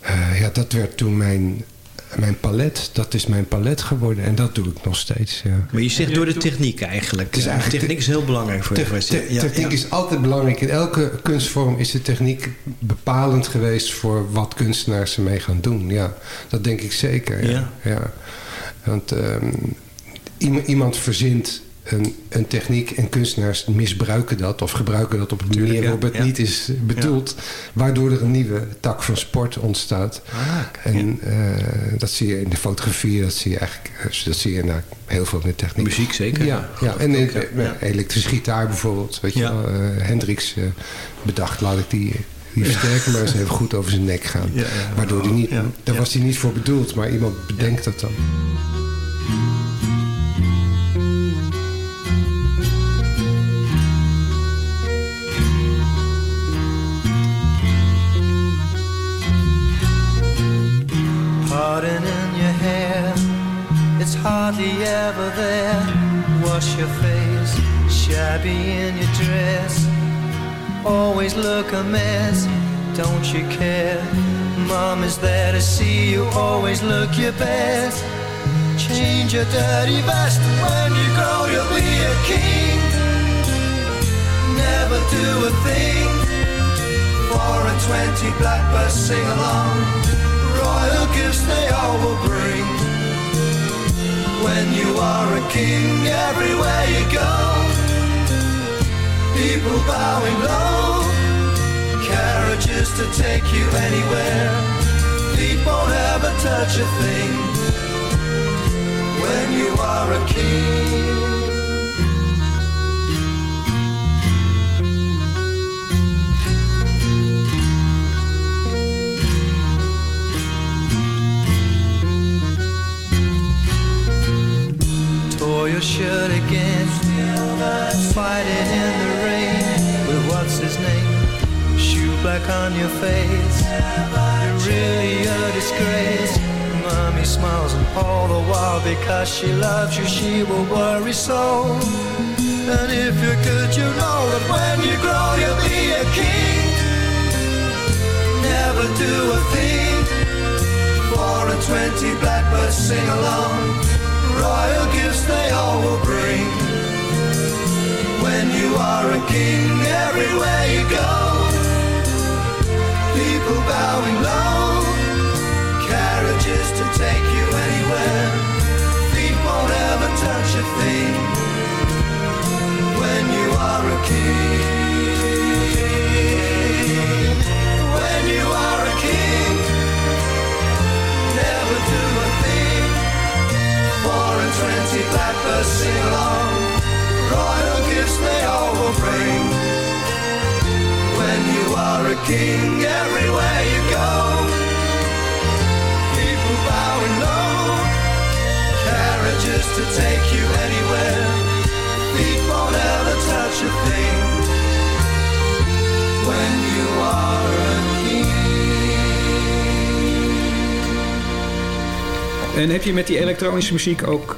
Speaker 7: eh, ja, dat werd toen mijn, mijn palet. Dat is mijn palet geworden. En dat doe ik nog steeds. Ja.
Speaker 9: Maar je zegt door de techniek eigenlijk. Ja,
Speaker 7: eigenlijk
Speaker 9: techniek is heel belangrijk voor je
Speaker 7: Te-
Speaker 9: geweest.
Speaker 7: te-
Speaker 9: Ja,
Speaker 7: techniek
Speaker 9: ja.
Speaker 7: is altijd belangrijk. In elke kunstvorm is de techniek bepalend geweest voor wat kunstenaars ermee gaan doen. Ja, dat denk ik zeker. Ja. Want ehm, iemand, verzint een, een techniek en kunstenaars misbruiken dat of gebruiken dat op een manier waarop het
Speaker 9: ja.
Speaker 7: niet is bedoeld, waardoor er een nieuwe tak van sport ontstaat.
Speaker 9: Ah,
Speaker 7: en eh, dat zie je in de fotografie, dat zie je eigenlijk, eh, dat zie je nou, heel veel in de techniek.
Speaker 9: Muziek zeker.
Speaker 7: Ja, ja. en in,
Speaker 9: ja.
Speaker 7: ja, elektrische gitaar bijvoorbeeld. Weet je wel, eh, Hendricks eh, bedacht, laat ik die, die versterken maar eens even goed over zijn nek gaan. Waardoor hij niet, daar was hij niet voor bedoeld, maar iemand bedenkt dat dan.
Speaker 11: in je hair, it's hardly ever there. Wash your face, shabby in your dress. Always look a mess, don't you care? Mom is there to see you, always look your best. Change your dirty vest when you grow, you'll be a king. Never do a thing. Four and twenty blackbirds sing along. Royal gifts they all will bring. When you are a king, everywhere you go, people bowing low. Carriages to take you anywhere. Feet won't ever touch a thing. When you are a king. tore your shirt again. Fighting in the rain with what's his name? Shoe black on your face. You're really a disgrace. Mommy smiles and all the while because she loves you, she will worry so. And if you're good, you know that when you grow, you'll be a king. Never do a thing. Four and twenty blackbirds sing along royal gifts they all will bring. When you are a king, everywhere you go, people bowing low, carriages to take you anywhere, feet won't ever touch a thing. When you are a king, when you are a king, never do a thing. Four and twenty blackbirds sing along. Royal gifts they all will bring. When you are a king, everywhere you go, people bowing low. Carriages to take you anywhere. Feet won't ever touch a thing. When you are a
Speaker 8: En heb je met die elektronische muziek ook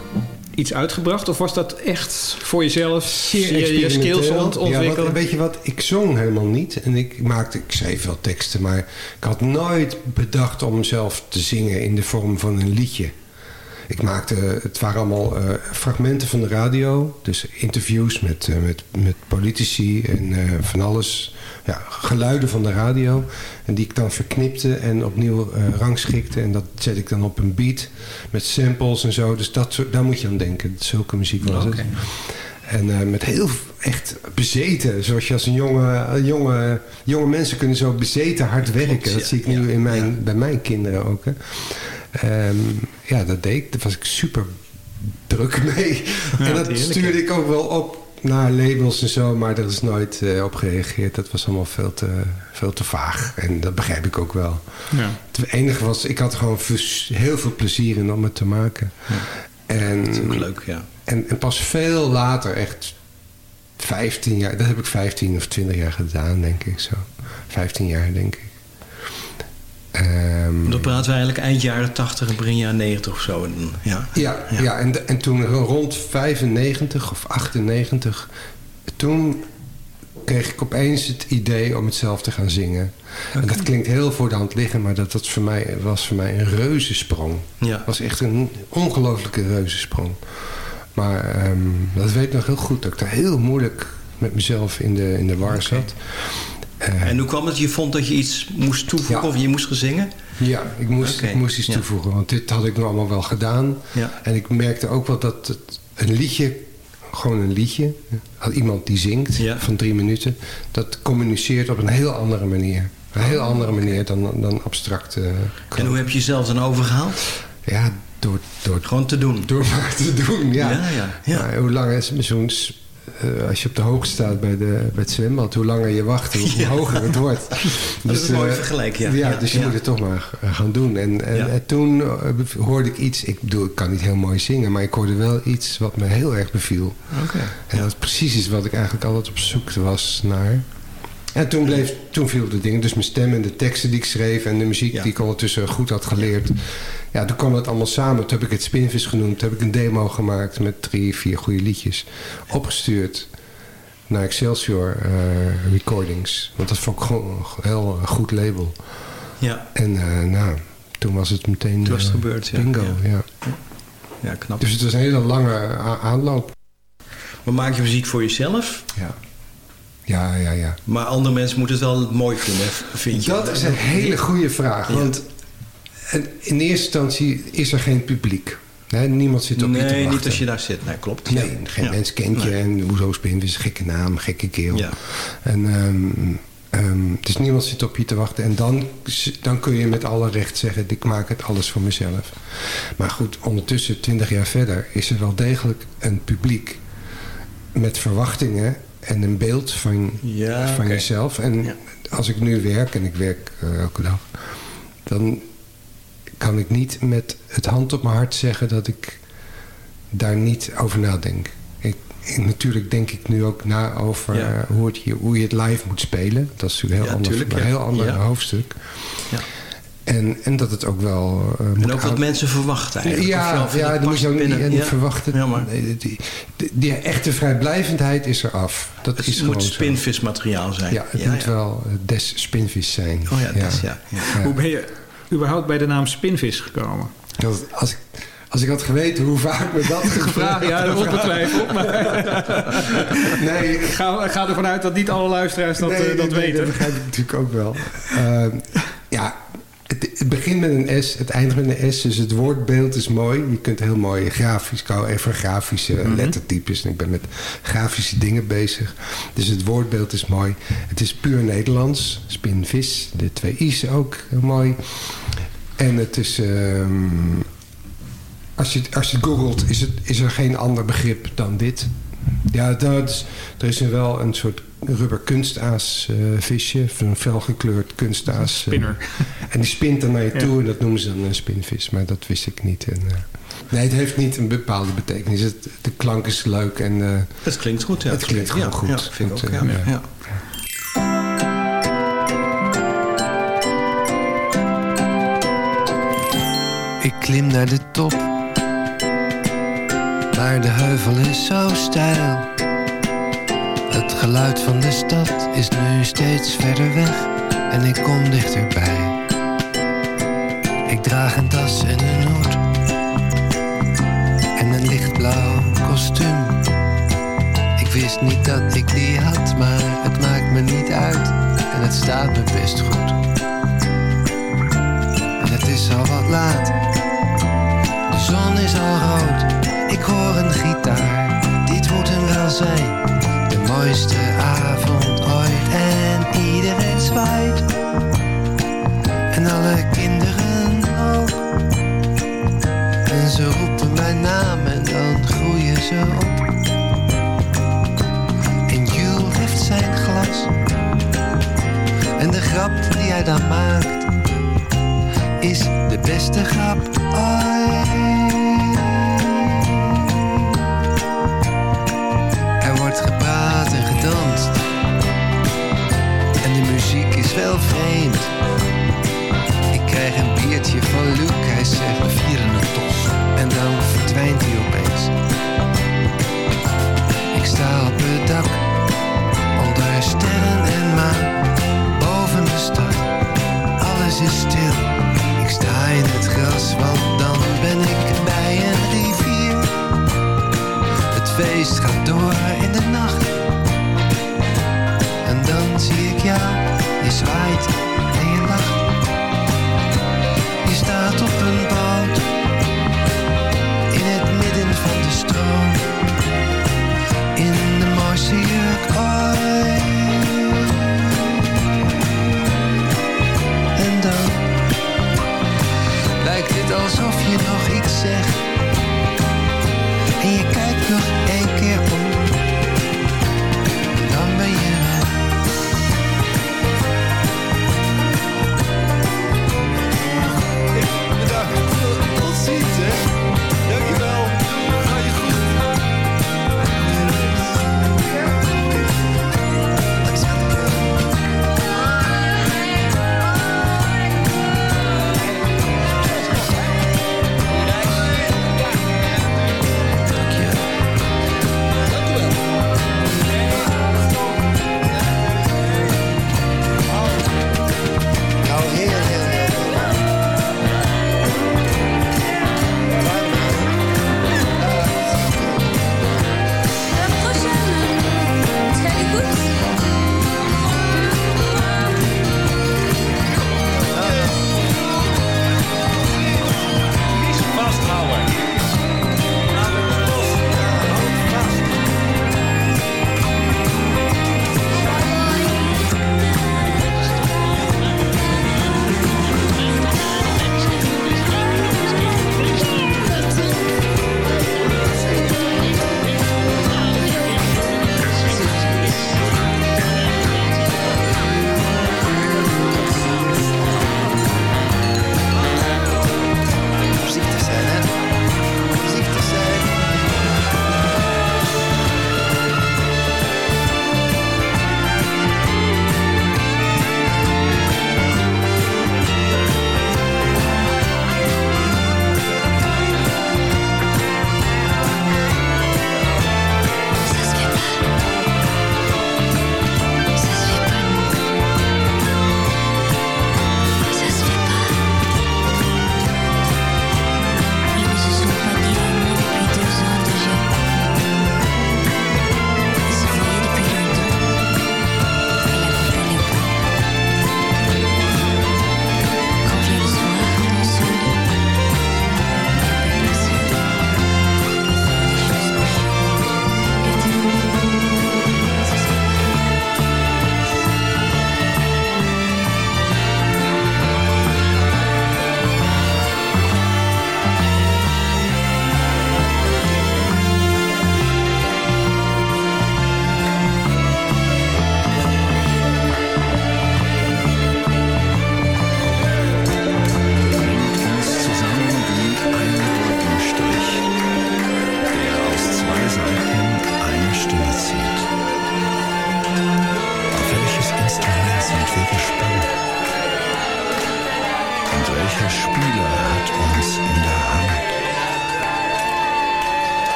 Speaker 8: iets uitgebracht? Of was dat echt voor jezelf
Speaker 7: Zeer
Speaker 8: je, je skills
Speaker 7: Ja, wat- weet je wat, ik zong helemaal niet. En ik maakte, ik schreef wel teksten, maar ik had nooit bedacht om zelf te zingen in de vorm van een liedje. Ik maakte, het waren allemaal eh, fragmenten van de radio. Dus interviews met, eh, met, met politici en eh, van alles. Ja, geluiden van de radio. En die ik dan verknipte en opnieuw rangschikte. En dat zet ik dan op een beat met samples en zo. Dus dat, daar moet je aan denken. Zulke muziek was het. En met heel echt bezeten. Zoals je als een jonge, jonge, jonge mensen kunnen zo bezeten hard werken. dat zie ik nu in mijn, bij mijn kinderen ook. Hè. Ehm, ja, dat deed ik. Daar was ik super druk <laughs> mee. en dat
Speaker 8: heerlijk,
Speaker 7: stuurde ik ook wel op naar labels en zo. Maar daar is nooit eh, op gereageerd. Dat was allemaal veel te, veel te vaag. En dat begrijp ik ook wel.
Speaker 8: Ja.
Speaker 7: Het enige was, ik had er gewoon heel veel plezier in om het te maken. En,
Speaker 9: Dat is ook leuk, ja.
Speaker 7: en, en pas veel later, echt 15 jaar, dat heb ik 15 of 20 jaar gedaan, denk ik zo. 15 jaar, denk ik. Ehm,
Speaker 9: Dan praten we eigenlijk eind jaren 80 en begin jaren 90 of zo. Ja.
Speaker 7: ja, ja. en, de- en toen rond 95 of 98, toen kreeg ik opeens het idee om het zelf te gaan zingen. En dat klinkt heel voor de hand liggen, maar dat, dat voor mij, was voor mij een reuzensprong.
Speaker 9: Ja.
Speaker 7: Het was echt een ongelofelijke reuzensprong. Maar ehm, dat weet ik nog heel goed, dat ik daar heel moeilijk met mezelf in de, in de war zat.
Speaker 9: En hoe kwam het? Je vond dat je iets moest toevoegen
Speaker 7: Ja.
Speaker 9: of je moest gaan zingen?
Speaker 7: Ja, ik moest, ik moest iets
Speaker 9: ja.
Speaker 7: toevoegen. Want dit had ik nu allemaal wel gedaan.
Speaker 9: Ja.
Speaker 7: En ik merkte ook wel dat het, een liedje, gewoon een liedje... had iemand die zingt van drie minuten... dat communiceert op een heel andere manier. Een heel
Speaker 9: Oh,
Speaker 7: andere manier dan, dan abstract. eh,
Speaker 9: En hoe heb je jezelf dan overgehaald?
Speaker 7: Ja, door, door,
Speaker 9: Gewoon te doen.
Speaker 7: door maar te doen, ja.
Speaker 9: Ja, ja,
Speaker 7: hoe langer is zo'n... eh, als je op de hoogte staat bij, de, bij het zwembad, hoe langer je wacht, hoe, hoe hoger het wordt. <laughs>
Speaker 9: Dat is een mooi
Speaker 7: eh,
Speaker 9: vergelijk, ja.
Speaker 7: Ja, dus je moet het toch maar eh, gaan doen. En, en, toen hoorde ik iets, ik bedoel, ik kan niet heel mooi zingen, maar ik hoorde wel iets wat me heel erg beviel.
Speaker 9: Oké.
Speaker 7: En dat precies is wat ik eigenlijk altijd op zoek was naar. En toen, bleef, toen viel de dingen, dus mijn stem en de teksten die ik schreef... en de muziek die ik ondertussen goed had geleerd... Ja, toen kwam het allemaal samen. Toen heb ik het Spinvis genoemd. Toen heb ik een demo gemaakt met drie, vier goede liedjes. Opgestuurd naar Excelsior eh, Recordings. Want dat vond ik gewoon een heel goed label.
Speaker 9: Ja.
Speaker 7: En eh, nou, toen was het meteen
Speaker 9: Toen was het
Speaker 7: eh,
Speaker 9: gebeurd, ja.
Speaker 7: bingo.
Speaker 9: Ja.
Speaker 7: Ja.
Speaker 9: Ja, knap.
Speaker 7: Dus het was een hele lange aanloop.
Speaker 9: Maar maak je muziek voor jezelf?
Speaker 7: Ja. Ja, ja, ja.
Speaker 9: Maar andere mensen moeten het wel mooi vinden, vind je?
Speaker 7: Dat is een hele goede vraag. Want en in eerste instantie is er geen publiek. Niemand zit op je te
Speaker 9: Nee,
Speaker 7: wachten.
Speaker 9: niet als je daar zit. Nee, klopt.
Speaker 7: Nee,
Speaker 9: Ja.
Speaker 7: geen
Speaker 9: Ja.
Speaker 7: mens kent je.
Speaker 9: Nee.
Speaker 7: En hoezo Spin is een gekke naam, gekke keel.
Speaker 9: Ja.
Speaker 7: En, ehm, dus niemand zit op je te wachten. En dan, dan kun je met alle recht zeggen... ik maak het alles voor mezelf. Maar goed, ondertussen, twintig jaar verder... is er wel degelijk een publiek... met verwachtingen en een beeld van, van jezelf. En als ik nu werk, en ik werk eh, elke dag... dan kan ik niet met het hand op mijn hart zeggen... dat ik daar niet over nadenk. Ik, ik- natuurlijk denk ik nu ook na over
Speaker 9: Ja.
Speaker 7: eh, hoe, het, je- hoe je het live moet spelen. Dat is natuurlijk een heel
Speaker 9: Ja,
Speaker 7: ander,
Speaker 9: tuurlijk,
Speaker 7: heel ander hoofdstuk.
Speaker 9: Ja.
Speaker 7: En, en dat het ook wel... moet
Speaker 9: En ook wat mensen verwachten eigenlijk.
Speaker 7: Ja, ja dat moet je ook niet
Speaker 9: binnen.
Speaker 7: en
Speaker 9: Ja.
Speaker 7: verwachten.
Speaker 9: Ja,
Speaker 7: die, die, die echte vrijblijvendheid is er af. Dat
Speaker 9: het
Speaker 7: is
Speaker 9: moet spinvismateriaal zijn.
Speaker 7: Ja, het moet wel des spinvis zijn.
Speaker 9: Oh ja, des, ja.
Speaker 8: Hoe ben je überhaupt bij de naam Spinvis gekomen?
Speaker 7: Dat, als, ik, als ik had geweten hoe vaak me dat <laughs>
Speaker 8: Vraag, ja, dat ongetwijfeld. Maar <laughs>
Speaker 7: Nee,
Speaker 8: ga, ga ervan uit dat niet alle luisteraars dat,
Speaker 7: Nee,
Speaker 8: eh, dat
Speaker 7: nee,
Speaker 8: weten.
Speaker 7: Dat begrijp ik natuurlijk ook wel. Ehm, ja, het, het begint met een S, het eindigt met een S. Dus het woordbeeld is mooi. Je kunt heel mooi grafisch, ik hou even grafische
Speaker 8: Mhm.
Speaker 7: lettertypes. En ik ben met grafische dingen bezig. Dus het woordbeeld is mooi. Het is puur Nederlands. Spinvis, de twee I's ook heel mooi. En het is... ehm, als, je, als je googelt, is, het, is er geen ander begrip dan dit. Ja, dat is, er is wel een soort rubber kunstaas eh, visje. Een felgekleurd kunstaas. eh,
Speaker 8: Spinner.
Speaker 7: en die spint er naar je
Speaker 8: Ja.
Speaker 7: toe en dat noemen ze dan een spinvis. Maar dat wist ik niet. En, eh, nee, het heeft niet een bepaalde betekenis. Het, de klank is leuk en eh,
Speaker 9: Het klinkt goed, ja.
Speaker 7: het klinkt gewoon
Speaker 9: Ja,
Speaker 7: goed.
Speaker 9: Ja, vind ik ook, ja.
Speaker 7: eh,
Speaker 9: ja.
Speaker 12: Ik klim naar de top, maar de heuvel is zo steil. Het geluid van de stad is nu steeds verder weg en ik kom dichterbij. Ik draag een tas en een hoed en een lichtblauw kostuum. Ik wist niet dat ik die had, maar het maakt me niet uit en het staat me best goed. En het is al wat laat. De zon is al rood. Ik hoor een gitaar. Dit moet hem wel zijn. Mooiste avond ooit. En iedereen zwaait. En alle kinderen ook. En ze roepen mijn naam en dan groeien ze op. En Jules heeft zijn glas. En de grap die hij dan maakt is de beste grap ooit. Wel vreemd. Ik krijg een biertje van Luc, hij zegt we vieren het toch. En dan verdwijnt hij opeens. Ik sta op het dak, onder sterren en maan. Boven de stad, alles is stil. Ik sta in het gras, want dan ben ik bij een rivier. Het feest gaat door in de nacht. En dan zie ik jou, je zwaait en je lacht. Je staat op een boot, in het midden van de stroom. In de ooit. En dan lijkt het alsof je nog iets zegt.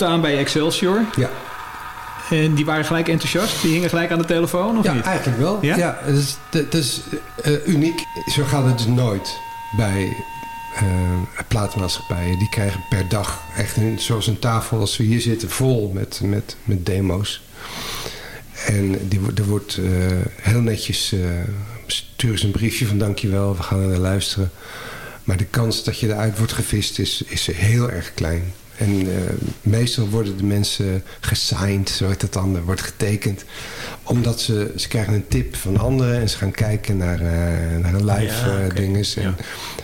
Speaker 8: Klopte aan bij Excelsior.
Speaker 7: Ja.
Speaker 8: En die waren gelijk enthousiast? Die hingen gelijk aan de telefoon, of
Speaker 7: ja,
Speaker 8: niet?
Speaker 7: eigenlijk wel.
Speaker 8: Ja?
Speaker 7: Ja, het is, het is eh, uniek. Zo gaat het dus nooit bij eh, platenmaatschappijen. Die krijgen per dag echt een, zoals een tafel als we hier zitten vol met, met, met demo's. En die, er wordt eh, heel netjes... stuur eens een briefje van dankjewel, we gaan er naar luisteren. Maar de kans dat je eruit wordt gevist is, is heel erg klein. En eh, meestal worden de mensen gesigned, zo heet dat dan, er wordt getekend. Omdat ze, ze krijgen een tip van anderen en ze gaan kijken naar, eh, naar een live
Speaker 9: Ja,
Speaker 7: eh,
Speaker 9: oké.
Speaker 7: dinges. En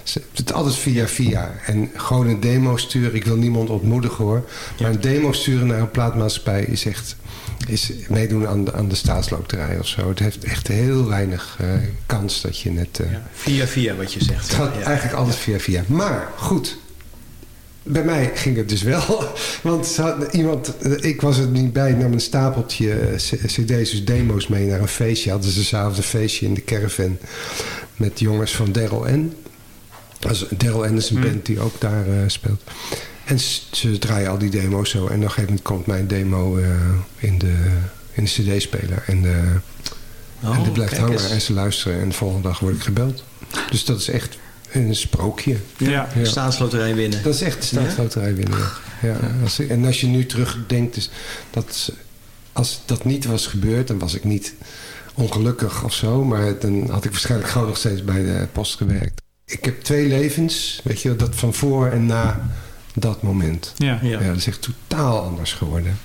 Speaker 7: ze- het is altijd via via. En gewoon een demo sturen, ik wil niemand ontmoedigen hoor. Maar een demo sturen naar een plaatmaatschappij is echt is meedoen aan de, aan de staatsloterij of zo. Het heeft echt heel weinig kans dat je net...
Speaker 9: Via via wat je zegt. Ja.
Speaker 7: eigenlijk altijd via via. Maar goed, bij mij ging het dus wel. <laughs> Want iemand, ik was er niet bij, nam een stapeltje eh, cd's, dus demo's mee naar een feestje. Hadden ze s'avonds een feestje in de caravan met jongens van Daryl N. Daryl N is een
Speaker 8: Hmm.
Speaker 7: band die ook daar eh, speelt. En ze draaien al die demo's zo. En op een gegeven moment komt mijn demo eh, in de, in de cd-speler. En, de,
Speaker 9: Oh,
Speaker 7: en die blijft hangen en ze luisteren. En de volgende dag word ik gebeld. Dus dat is echt een sprookje.
Speaker 8: Ja.
Speaker 9: Staatsloterij winnen.
Speaker 7: Dat is echt de staatsloterij winnen. Ja. Ja, als ik- en als je nu terugdenkt, dus dat, als dat niet was gebeurd, dan was ik niet ongelukkig of zo. Maar dan had ik waarschijnlijk gewoon nog steeds bij de post gewerkt. Ik heb twee levens, weet je, dat van voor en na dat moment.
Speaker 8: Ja.
Speaker 9: Ja.
Speaker 7: Ja, dat is echt totaal anders geworden.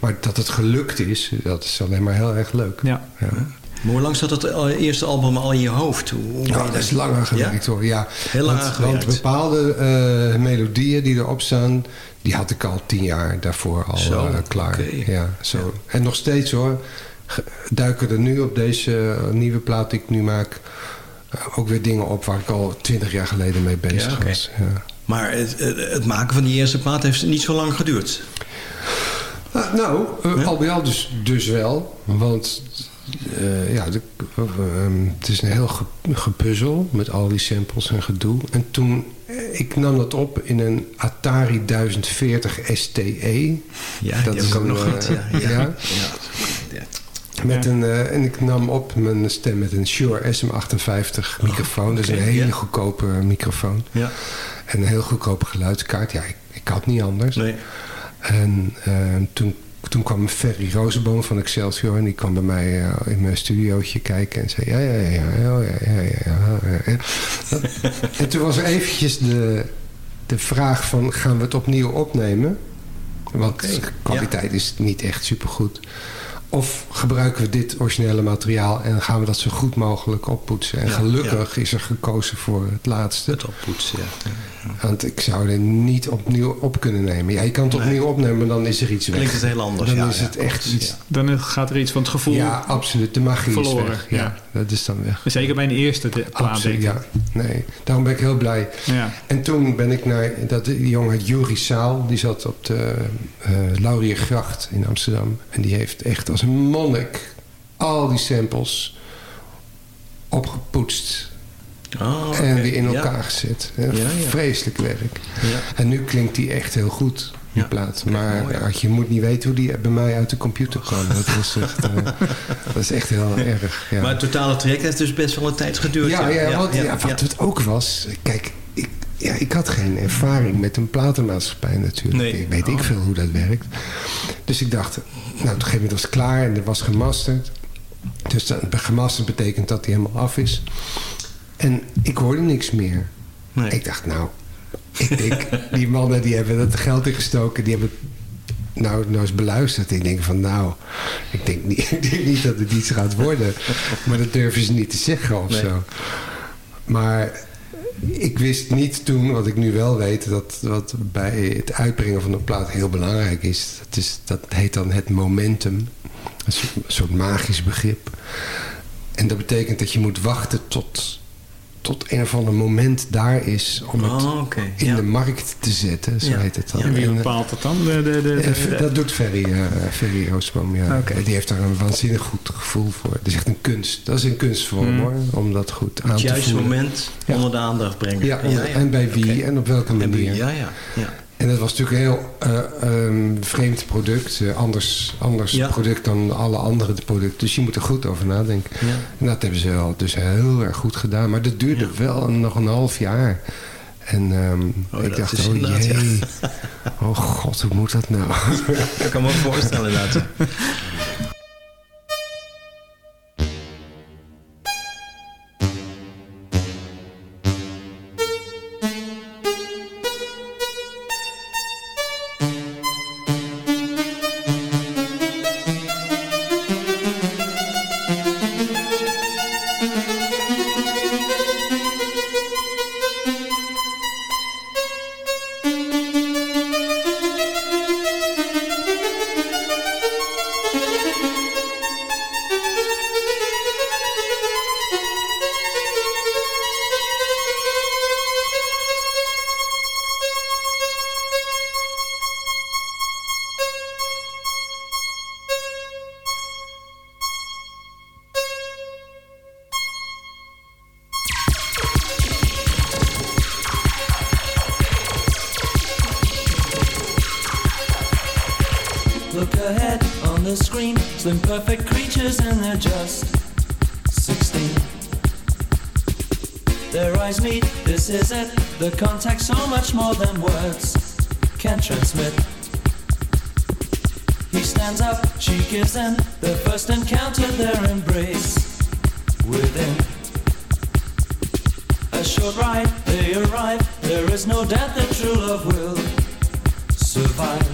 Speaker 7: Maar dat het gelukt is, dat is alleen maar heel erg leuk.
Speaker 8: Ja.
Speaker 7: Ja.
Speaker 9: Maar hoe lang zat al- eerste album al in je hoofd? Hoe,
Speaker 7: dat is langer gewerkt
Speaker 9: Ja?
Speaker 7: hoor. Ja.
Speaker 9: Heel lang
Speaker 7: want, want bepaalde eh, melodieën die erop staan, die had ik al tien jaar daarvoor al
Speaker 9: Zo,
Speaker 7: eh, klaar. Ja, zo. En nog steeds hoor, duiken er nu op deze eh, nieuwe plaat die ik nu maak ook weer dingen op waar ik al twintig jaar geleden mee bezig
Speaker 9: Ja,
Speaker 7: was. Ja.
Speaker 9: Maar het, maken van die eerste plaat heeft niet zo lang geduurd.
Speaker 7: Nou, al bij al dus, dus wel. Want eh, ja, de, eh, ehm, het is een heel ge, gepuzzel met al die samples en gedoe. En toen, eh, ik nam dat op in een Atari 1040 STE.
Speaker 9: Ja, die heb ik ook nog
Speaker 7: een,
Speaker 9: goed.
Speaker 7: eh,
Speaker 9: Ja, ja.
Speaker 7: ja.
Speaker 9: Ja.
Speaker 7: Met een, eh, en ik nam op mijn stem met een Shure SM58 microfoon. dus
Speaker 9: oké,
Speaker 7: een hele
Speaker 9: ja.
Speaker 7: goedkope microfoon.
Speaker 9: Ja.
Speaker 7: En een heel goedkope geluidskaart. Ja, ik, ik had niet anders.
Speaker 9: Nee.
Speaker 7: En eh, toen, toen kwam Ferry Rozenboom van Excelsior en die kwam bij mij in mijn studiootje kijken en zei ja, ja, ja, ja, ja, ja, ja. En toen was er eventjes de, de vraag van gaan we het opnieuw opnemen? Want de kwaliteit is niet echt supergoed. Of gebruiken we dit originele materiaal en gaan we dat zo goed mogelijk oppoetsen? En gelukkig is er gekozen voor het laatste.
Speaker 9: Het oppoetsen, ja.
Speaker 7: Want ik zou er niet opnieuw op kunnen nemen. Ja, je kan het
Speaker 9: Nee.
Speaker 7: opnieuw opnemen, maar dan is er iets weg.
Speaker 9: Klinkt het heel anders,
Speaker 7: Dan
Speaker 9: ja,
Speaker 7: is
Speaker 9: ja,
Speaker 7: het echt iets...
Speaker 9: ja.
Speaker 8: Dan gaat er iets van het gevoel...
Speaker 7: Ja, absoluut. De magie
Speaker 8: verloren,
Speaker 7: is weg. Ja,
Speaker 8: ja.
Speaker 7: dat is dan weg.
Speaker 8: Zeker bij een eerste de- plaat,
Speaker 7: Absoluut,
Speaker 8: denk ik.
Speaker 7: ja. Nee, daarom ben ik heel blij.
Speaker 8: Ja.
Speaker 7: En toen ben ik naar... Dat, die jongen Juri Saal. Die zat op de eh Lauriergracht in Amsterdam. En die heeft echt als een monnik al die samples opgepoetst.
Speaker 9: Oh.
Speaker 7: En weer in elkaar gezet. Ja. Vreselijk werk.
Speaker 9: Ja.
Speaker 7: En nu klinkt die echt heel goed, die
Speaker 9: Ja.
Speaker 7: plaat. Maar
Speaker 9: mooi, ja.
Speaker 7: had je moet niet weten hoe die bij mij uit de computer kwam. Dat is echt, eh, <laughs> dat is echt heel erg. Ja.
Speaker 9: Maar het totale traject heeft dus best wel een tijd geduurd.
Speaker 7: ja, ja, wat
Speaker 9: ja.
Speaker 7: het ook was... Kijk, ik, ja, ik had geen ervaring met een platenmaatschappij natuurlijk.
Speaker 9: Nee.
Speaker 7: Ik weet ik
Speaker 9: Oh.
Speaker 7: veel hoe dat werkt. Dus ik dacht, nou, op een gegeven moment was het klaar en er was gemasterd. Dus dat, gemasterd betekent dat hij helemaal af is. En ik hoorde niks meer.
Speaker 9: Nee.
Speaker 7: Ik dacht, nou, ik denk, die mannen die hebben dat geld ingestoken, die hebben nou, nou eens beluisterd. Ik denk van, nou, ik denk niet, <laughs> ik denk niet dat het iets gaat worden. Maar dat durven ze niet te zeggen of
Speaker 9: Nee.
Speaker 7: zo. Maar ik wist niet toen, wat ik nu wel weet, dat wat bij het uitbrengen van een plaat heel belangrijk is. Dat, is, dat heet dan het momentum. Een soort, een soort magisch begrip. En dat betekent dat je moet wachten tot, tot een of ander moment daar is om het
Speaker 9: Oh, oké.
Speaker 7: in
Speaker 9: Ja.
Speaker 7: de markt te zetten, zo
Speaker 9: Ja.
Speaker 7: heet het dan.
Speaker 8: En wie
Speaker 7: eh,
Speaker 8: bepaalt dat dan? De, de, de,
Speaker 7: eh,
Speaker 8: de-
Speaker 7: dat doet Ferry, eh Ferry Roosboom, ja.
Speaker 8: Oké.
Speaker 7: Die heeft daar een waanzinnig goed gevoel voor. Dat is echt een kunst. Dat is een kunstvorm
Speaker 8: Mm.
Speaker 7: hoor, om dat goed aan
Speaker 9: Het
Speaker 7: te
Speaker 9: juiste
Speaker 7: voelen.
Speaker 9: moment
Speaker 7: Ja.
Speaker 9: onder de aandacht brengen.
Speaker 7: Ja, en bij wie en op welke
Speaker 9: En bij wie,
Speaker 7: manier.
Speaker 9: Ja, ja. ja.
Speaker 7: En dat was natuurlijk een heel ehm, vreemd product. eh, anders anders
Speaker 9: Ja.
Speaker 7: product dan alle andere producten. Dus je moet er goed over nadenken.
Speaker 9: Ja.
Speaker 7: En dat hebben ze wel dus heel erg goed gedaan. Maar dat duurde wel nog een half jaar. En ehm,
Speaker 9: Oh,
Speaker 7: ik
Speaker 9: dat
Speaker 7: dacht, oh jee. Oh god, hoe moet dat nou? <laughs>
Speaker 9: Ik kan me ook voorstellen inderdaad. <laughs>
Speaker 11: on the screen, slim perfect creatures and they're just 16. Their eyes meet, this is it. The contact so much more than words can transmit. He stands up, she gives in. Their first encounter, their embrace within. A short ride, they arrive. There is no doubt that true love will survive.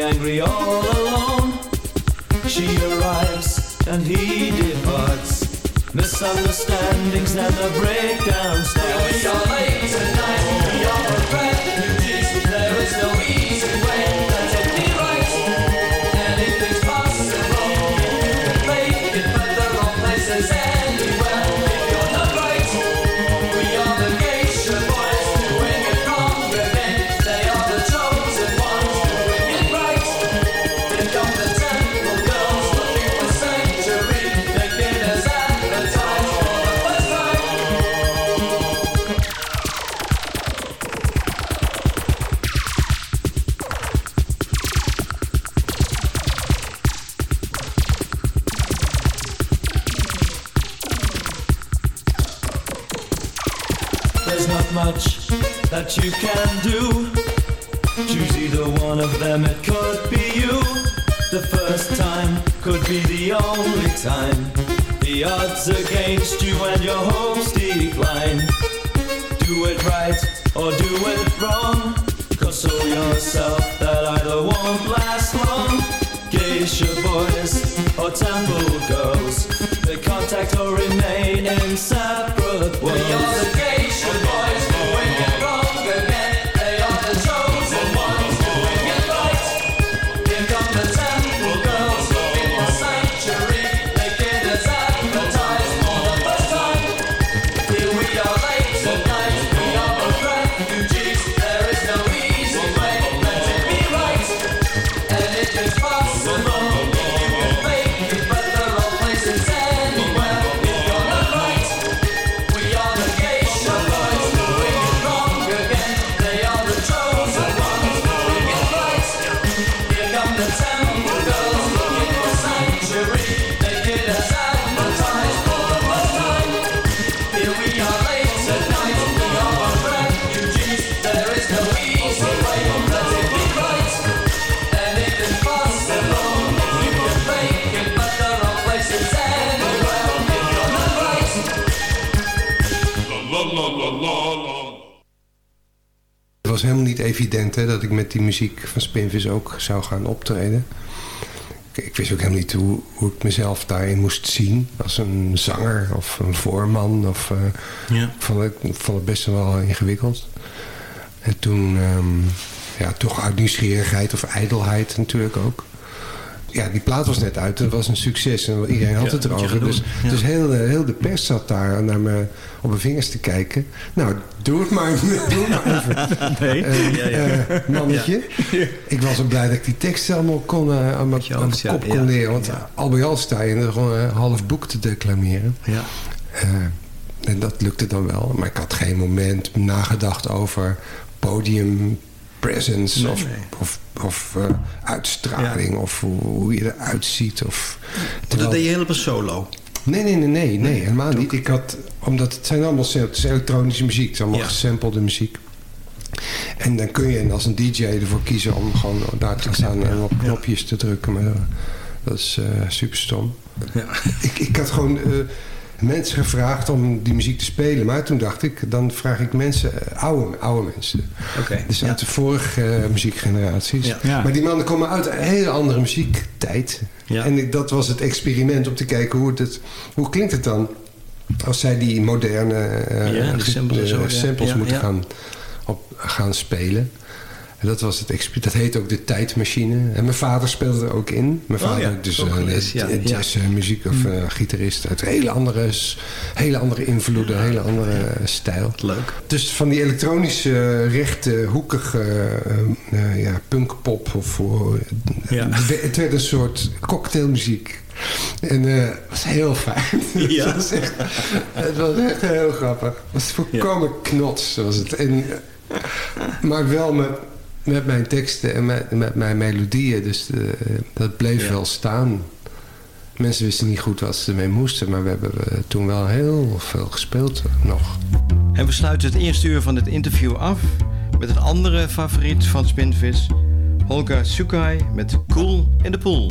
Speaker 11: angry all alone. She arrives and he departs. Misunderstandings never break down. Stars. We'll be late tonight. You can do. Choose either one of them, it could be you. The first time could be the only time. The odds against you and your hopes decline. Do it right or do it wrong. Console yourself that either won't last long. Geisha boys or temple girls. They contact or remain in separate worlds. We are the geisha boys
Speaker 7: was helemaal niet evident hè, dat ik met die muziek van Spinvis ook zou gaan optreden. Ik, ik wist ook helemaal niet hoe, hoe ik mezelf daarin moest zien. Als een zanger of een voorman. Of, eh,
Speaker 13: Ja.
Speaker 7: ik, vond het, ik vond het best wel ingewikkeld. En toen, ehm, ja, toch uit nieuwsgierigheid of ijdelheid natuurlijk ook. Ja, die plaat was net uit. Het was een succes en iedereen had het erover. Dus, dus heel, de- heel de pers zat daar naar me op mijn vingers te kijken. Nou, doe het maar, <laughs> doe het maar even.
Speaker 13: Nee.
Speaker 7: Eh,
Speaker 13: Ja, ja.
Speaker 7: eh, mannetje. Ik was ook blij dat ik die tekst allemaal kon, eh, aan mijn aan kop kon leren. Want al bij al sta je er gewoon een half boek te declameren.
Speaker 13: Ja.
Speaker 7: Eh, en dat lukte dan wel. Maar ik had geen moment nagedacht over podium presence
Speaker 13: Nee,
Speaker 7: of,
Speaker 13: nee.
Speaker 7: of, of eh, uitstraling of hoe, hoe je eruit ziet. Of,
Speaker 13: Dat deed je helemaal solo.
Speaker 7: Nee, nee, nee, nee, nee helemaal niet. Ik had, omdat het zijn allemaal het is elektronische muziek, het is allemaal
Speaker 13: Ja.
Speaker 7: gesampelde muziek. En dan kun je als een DJ ervoor kiezen om gewoon daar te gaan staan en op knopjes te drukken. Maar dat- dat is eh super stom.
Speaker 13: Ja.
Speaker 7: Ik, ik had gewoon eh, mensen gevraagd om die muziek te spelen. Maar toen dacht ik, dan vraag ik mensen, eh, oude, oude mensen.
Speaker 13: Oké.
Speaker 7: Dus uit de vorige eh, muziekgeneraties.
Speaker 13: Ja.
Speaker 8: Ja.
Speaker 7: Maar die mannen komen uit een hele andere muziektijd.
Speaker 13: Ja.
Speaker 7: En ik, dat was het experiment om te kijken hoe, het, het- hoe klinkt het dan... als zij die moderne eh,
Speaker 13: Ja, die
Speaker 7: ge-
Speaker 13: samples
Speaker 7: samples
Speaker 13: Ja,
Speaker 7: moeten
Speaker 13: ja.
Speaker 7: Gaan, op, gaan spelen. Dat was het experiment. Dat heet ook de tijdmachine. En mijn vader speelde er ook in. Mijn
Speaker 13: Oh
Speaker 7: vader
Speaker 13: ja,
Speaker 7: dus eh,
Speaker 13: ja,
Speaker 7: eh,
Speaker 13: ja.
Speaker 7: jazzmuziek of eh, gitarist. Uit hele andere, hele andere invloeden, hele andere eh, stijl.
Speaker 13: Leuk.
Speaker 7: Dus van die elektronische, eh, rechte, hoekige eh, eh, ja, punkpop. Of, eh. Het werd een soort cocktailmuziek. En eh, het was heel fijn. <laughs>
Speaker 13: Ja.
Speaker 7: het, was echt, het was echt heel grappig. Het was volkomen knots. Was het. En, eh, maar wel met, met mijn teksten en met, met mijn melodieën. Dus eh, dat bleef
Speaker 13: Ja.
Speaker 7: wel staan. Mensen wisten niet goed wat ze ermee moesten. Maar we hebben eh, toen wel heel veel gespeeld nog.
Speaker 13: En we sluiten het eerste uur van dit interview af met een andere favoriet van Spinvis, Holga Sukai met Cool in the Pool.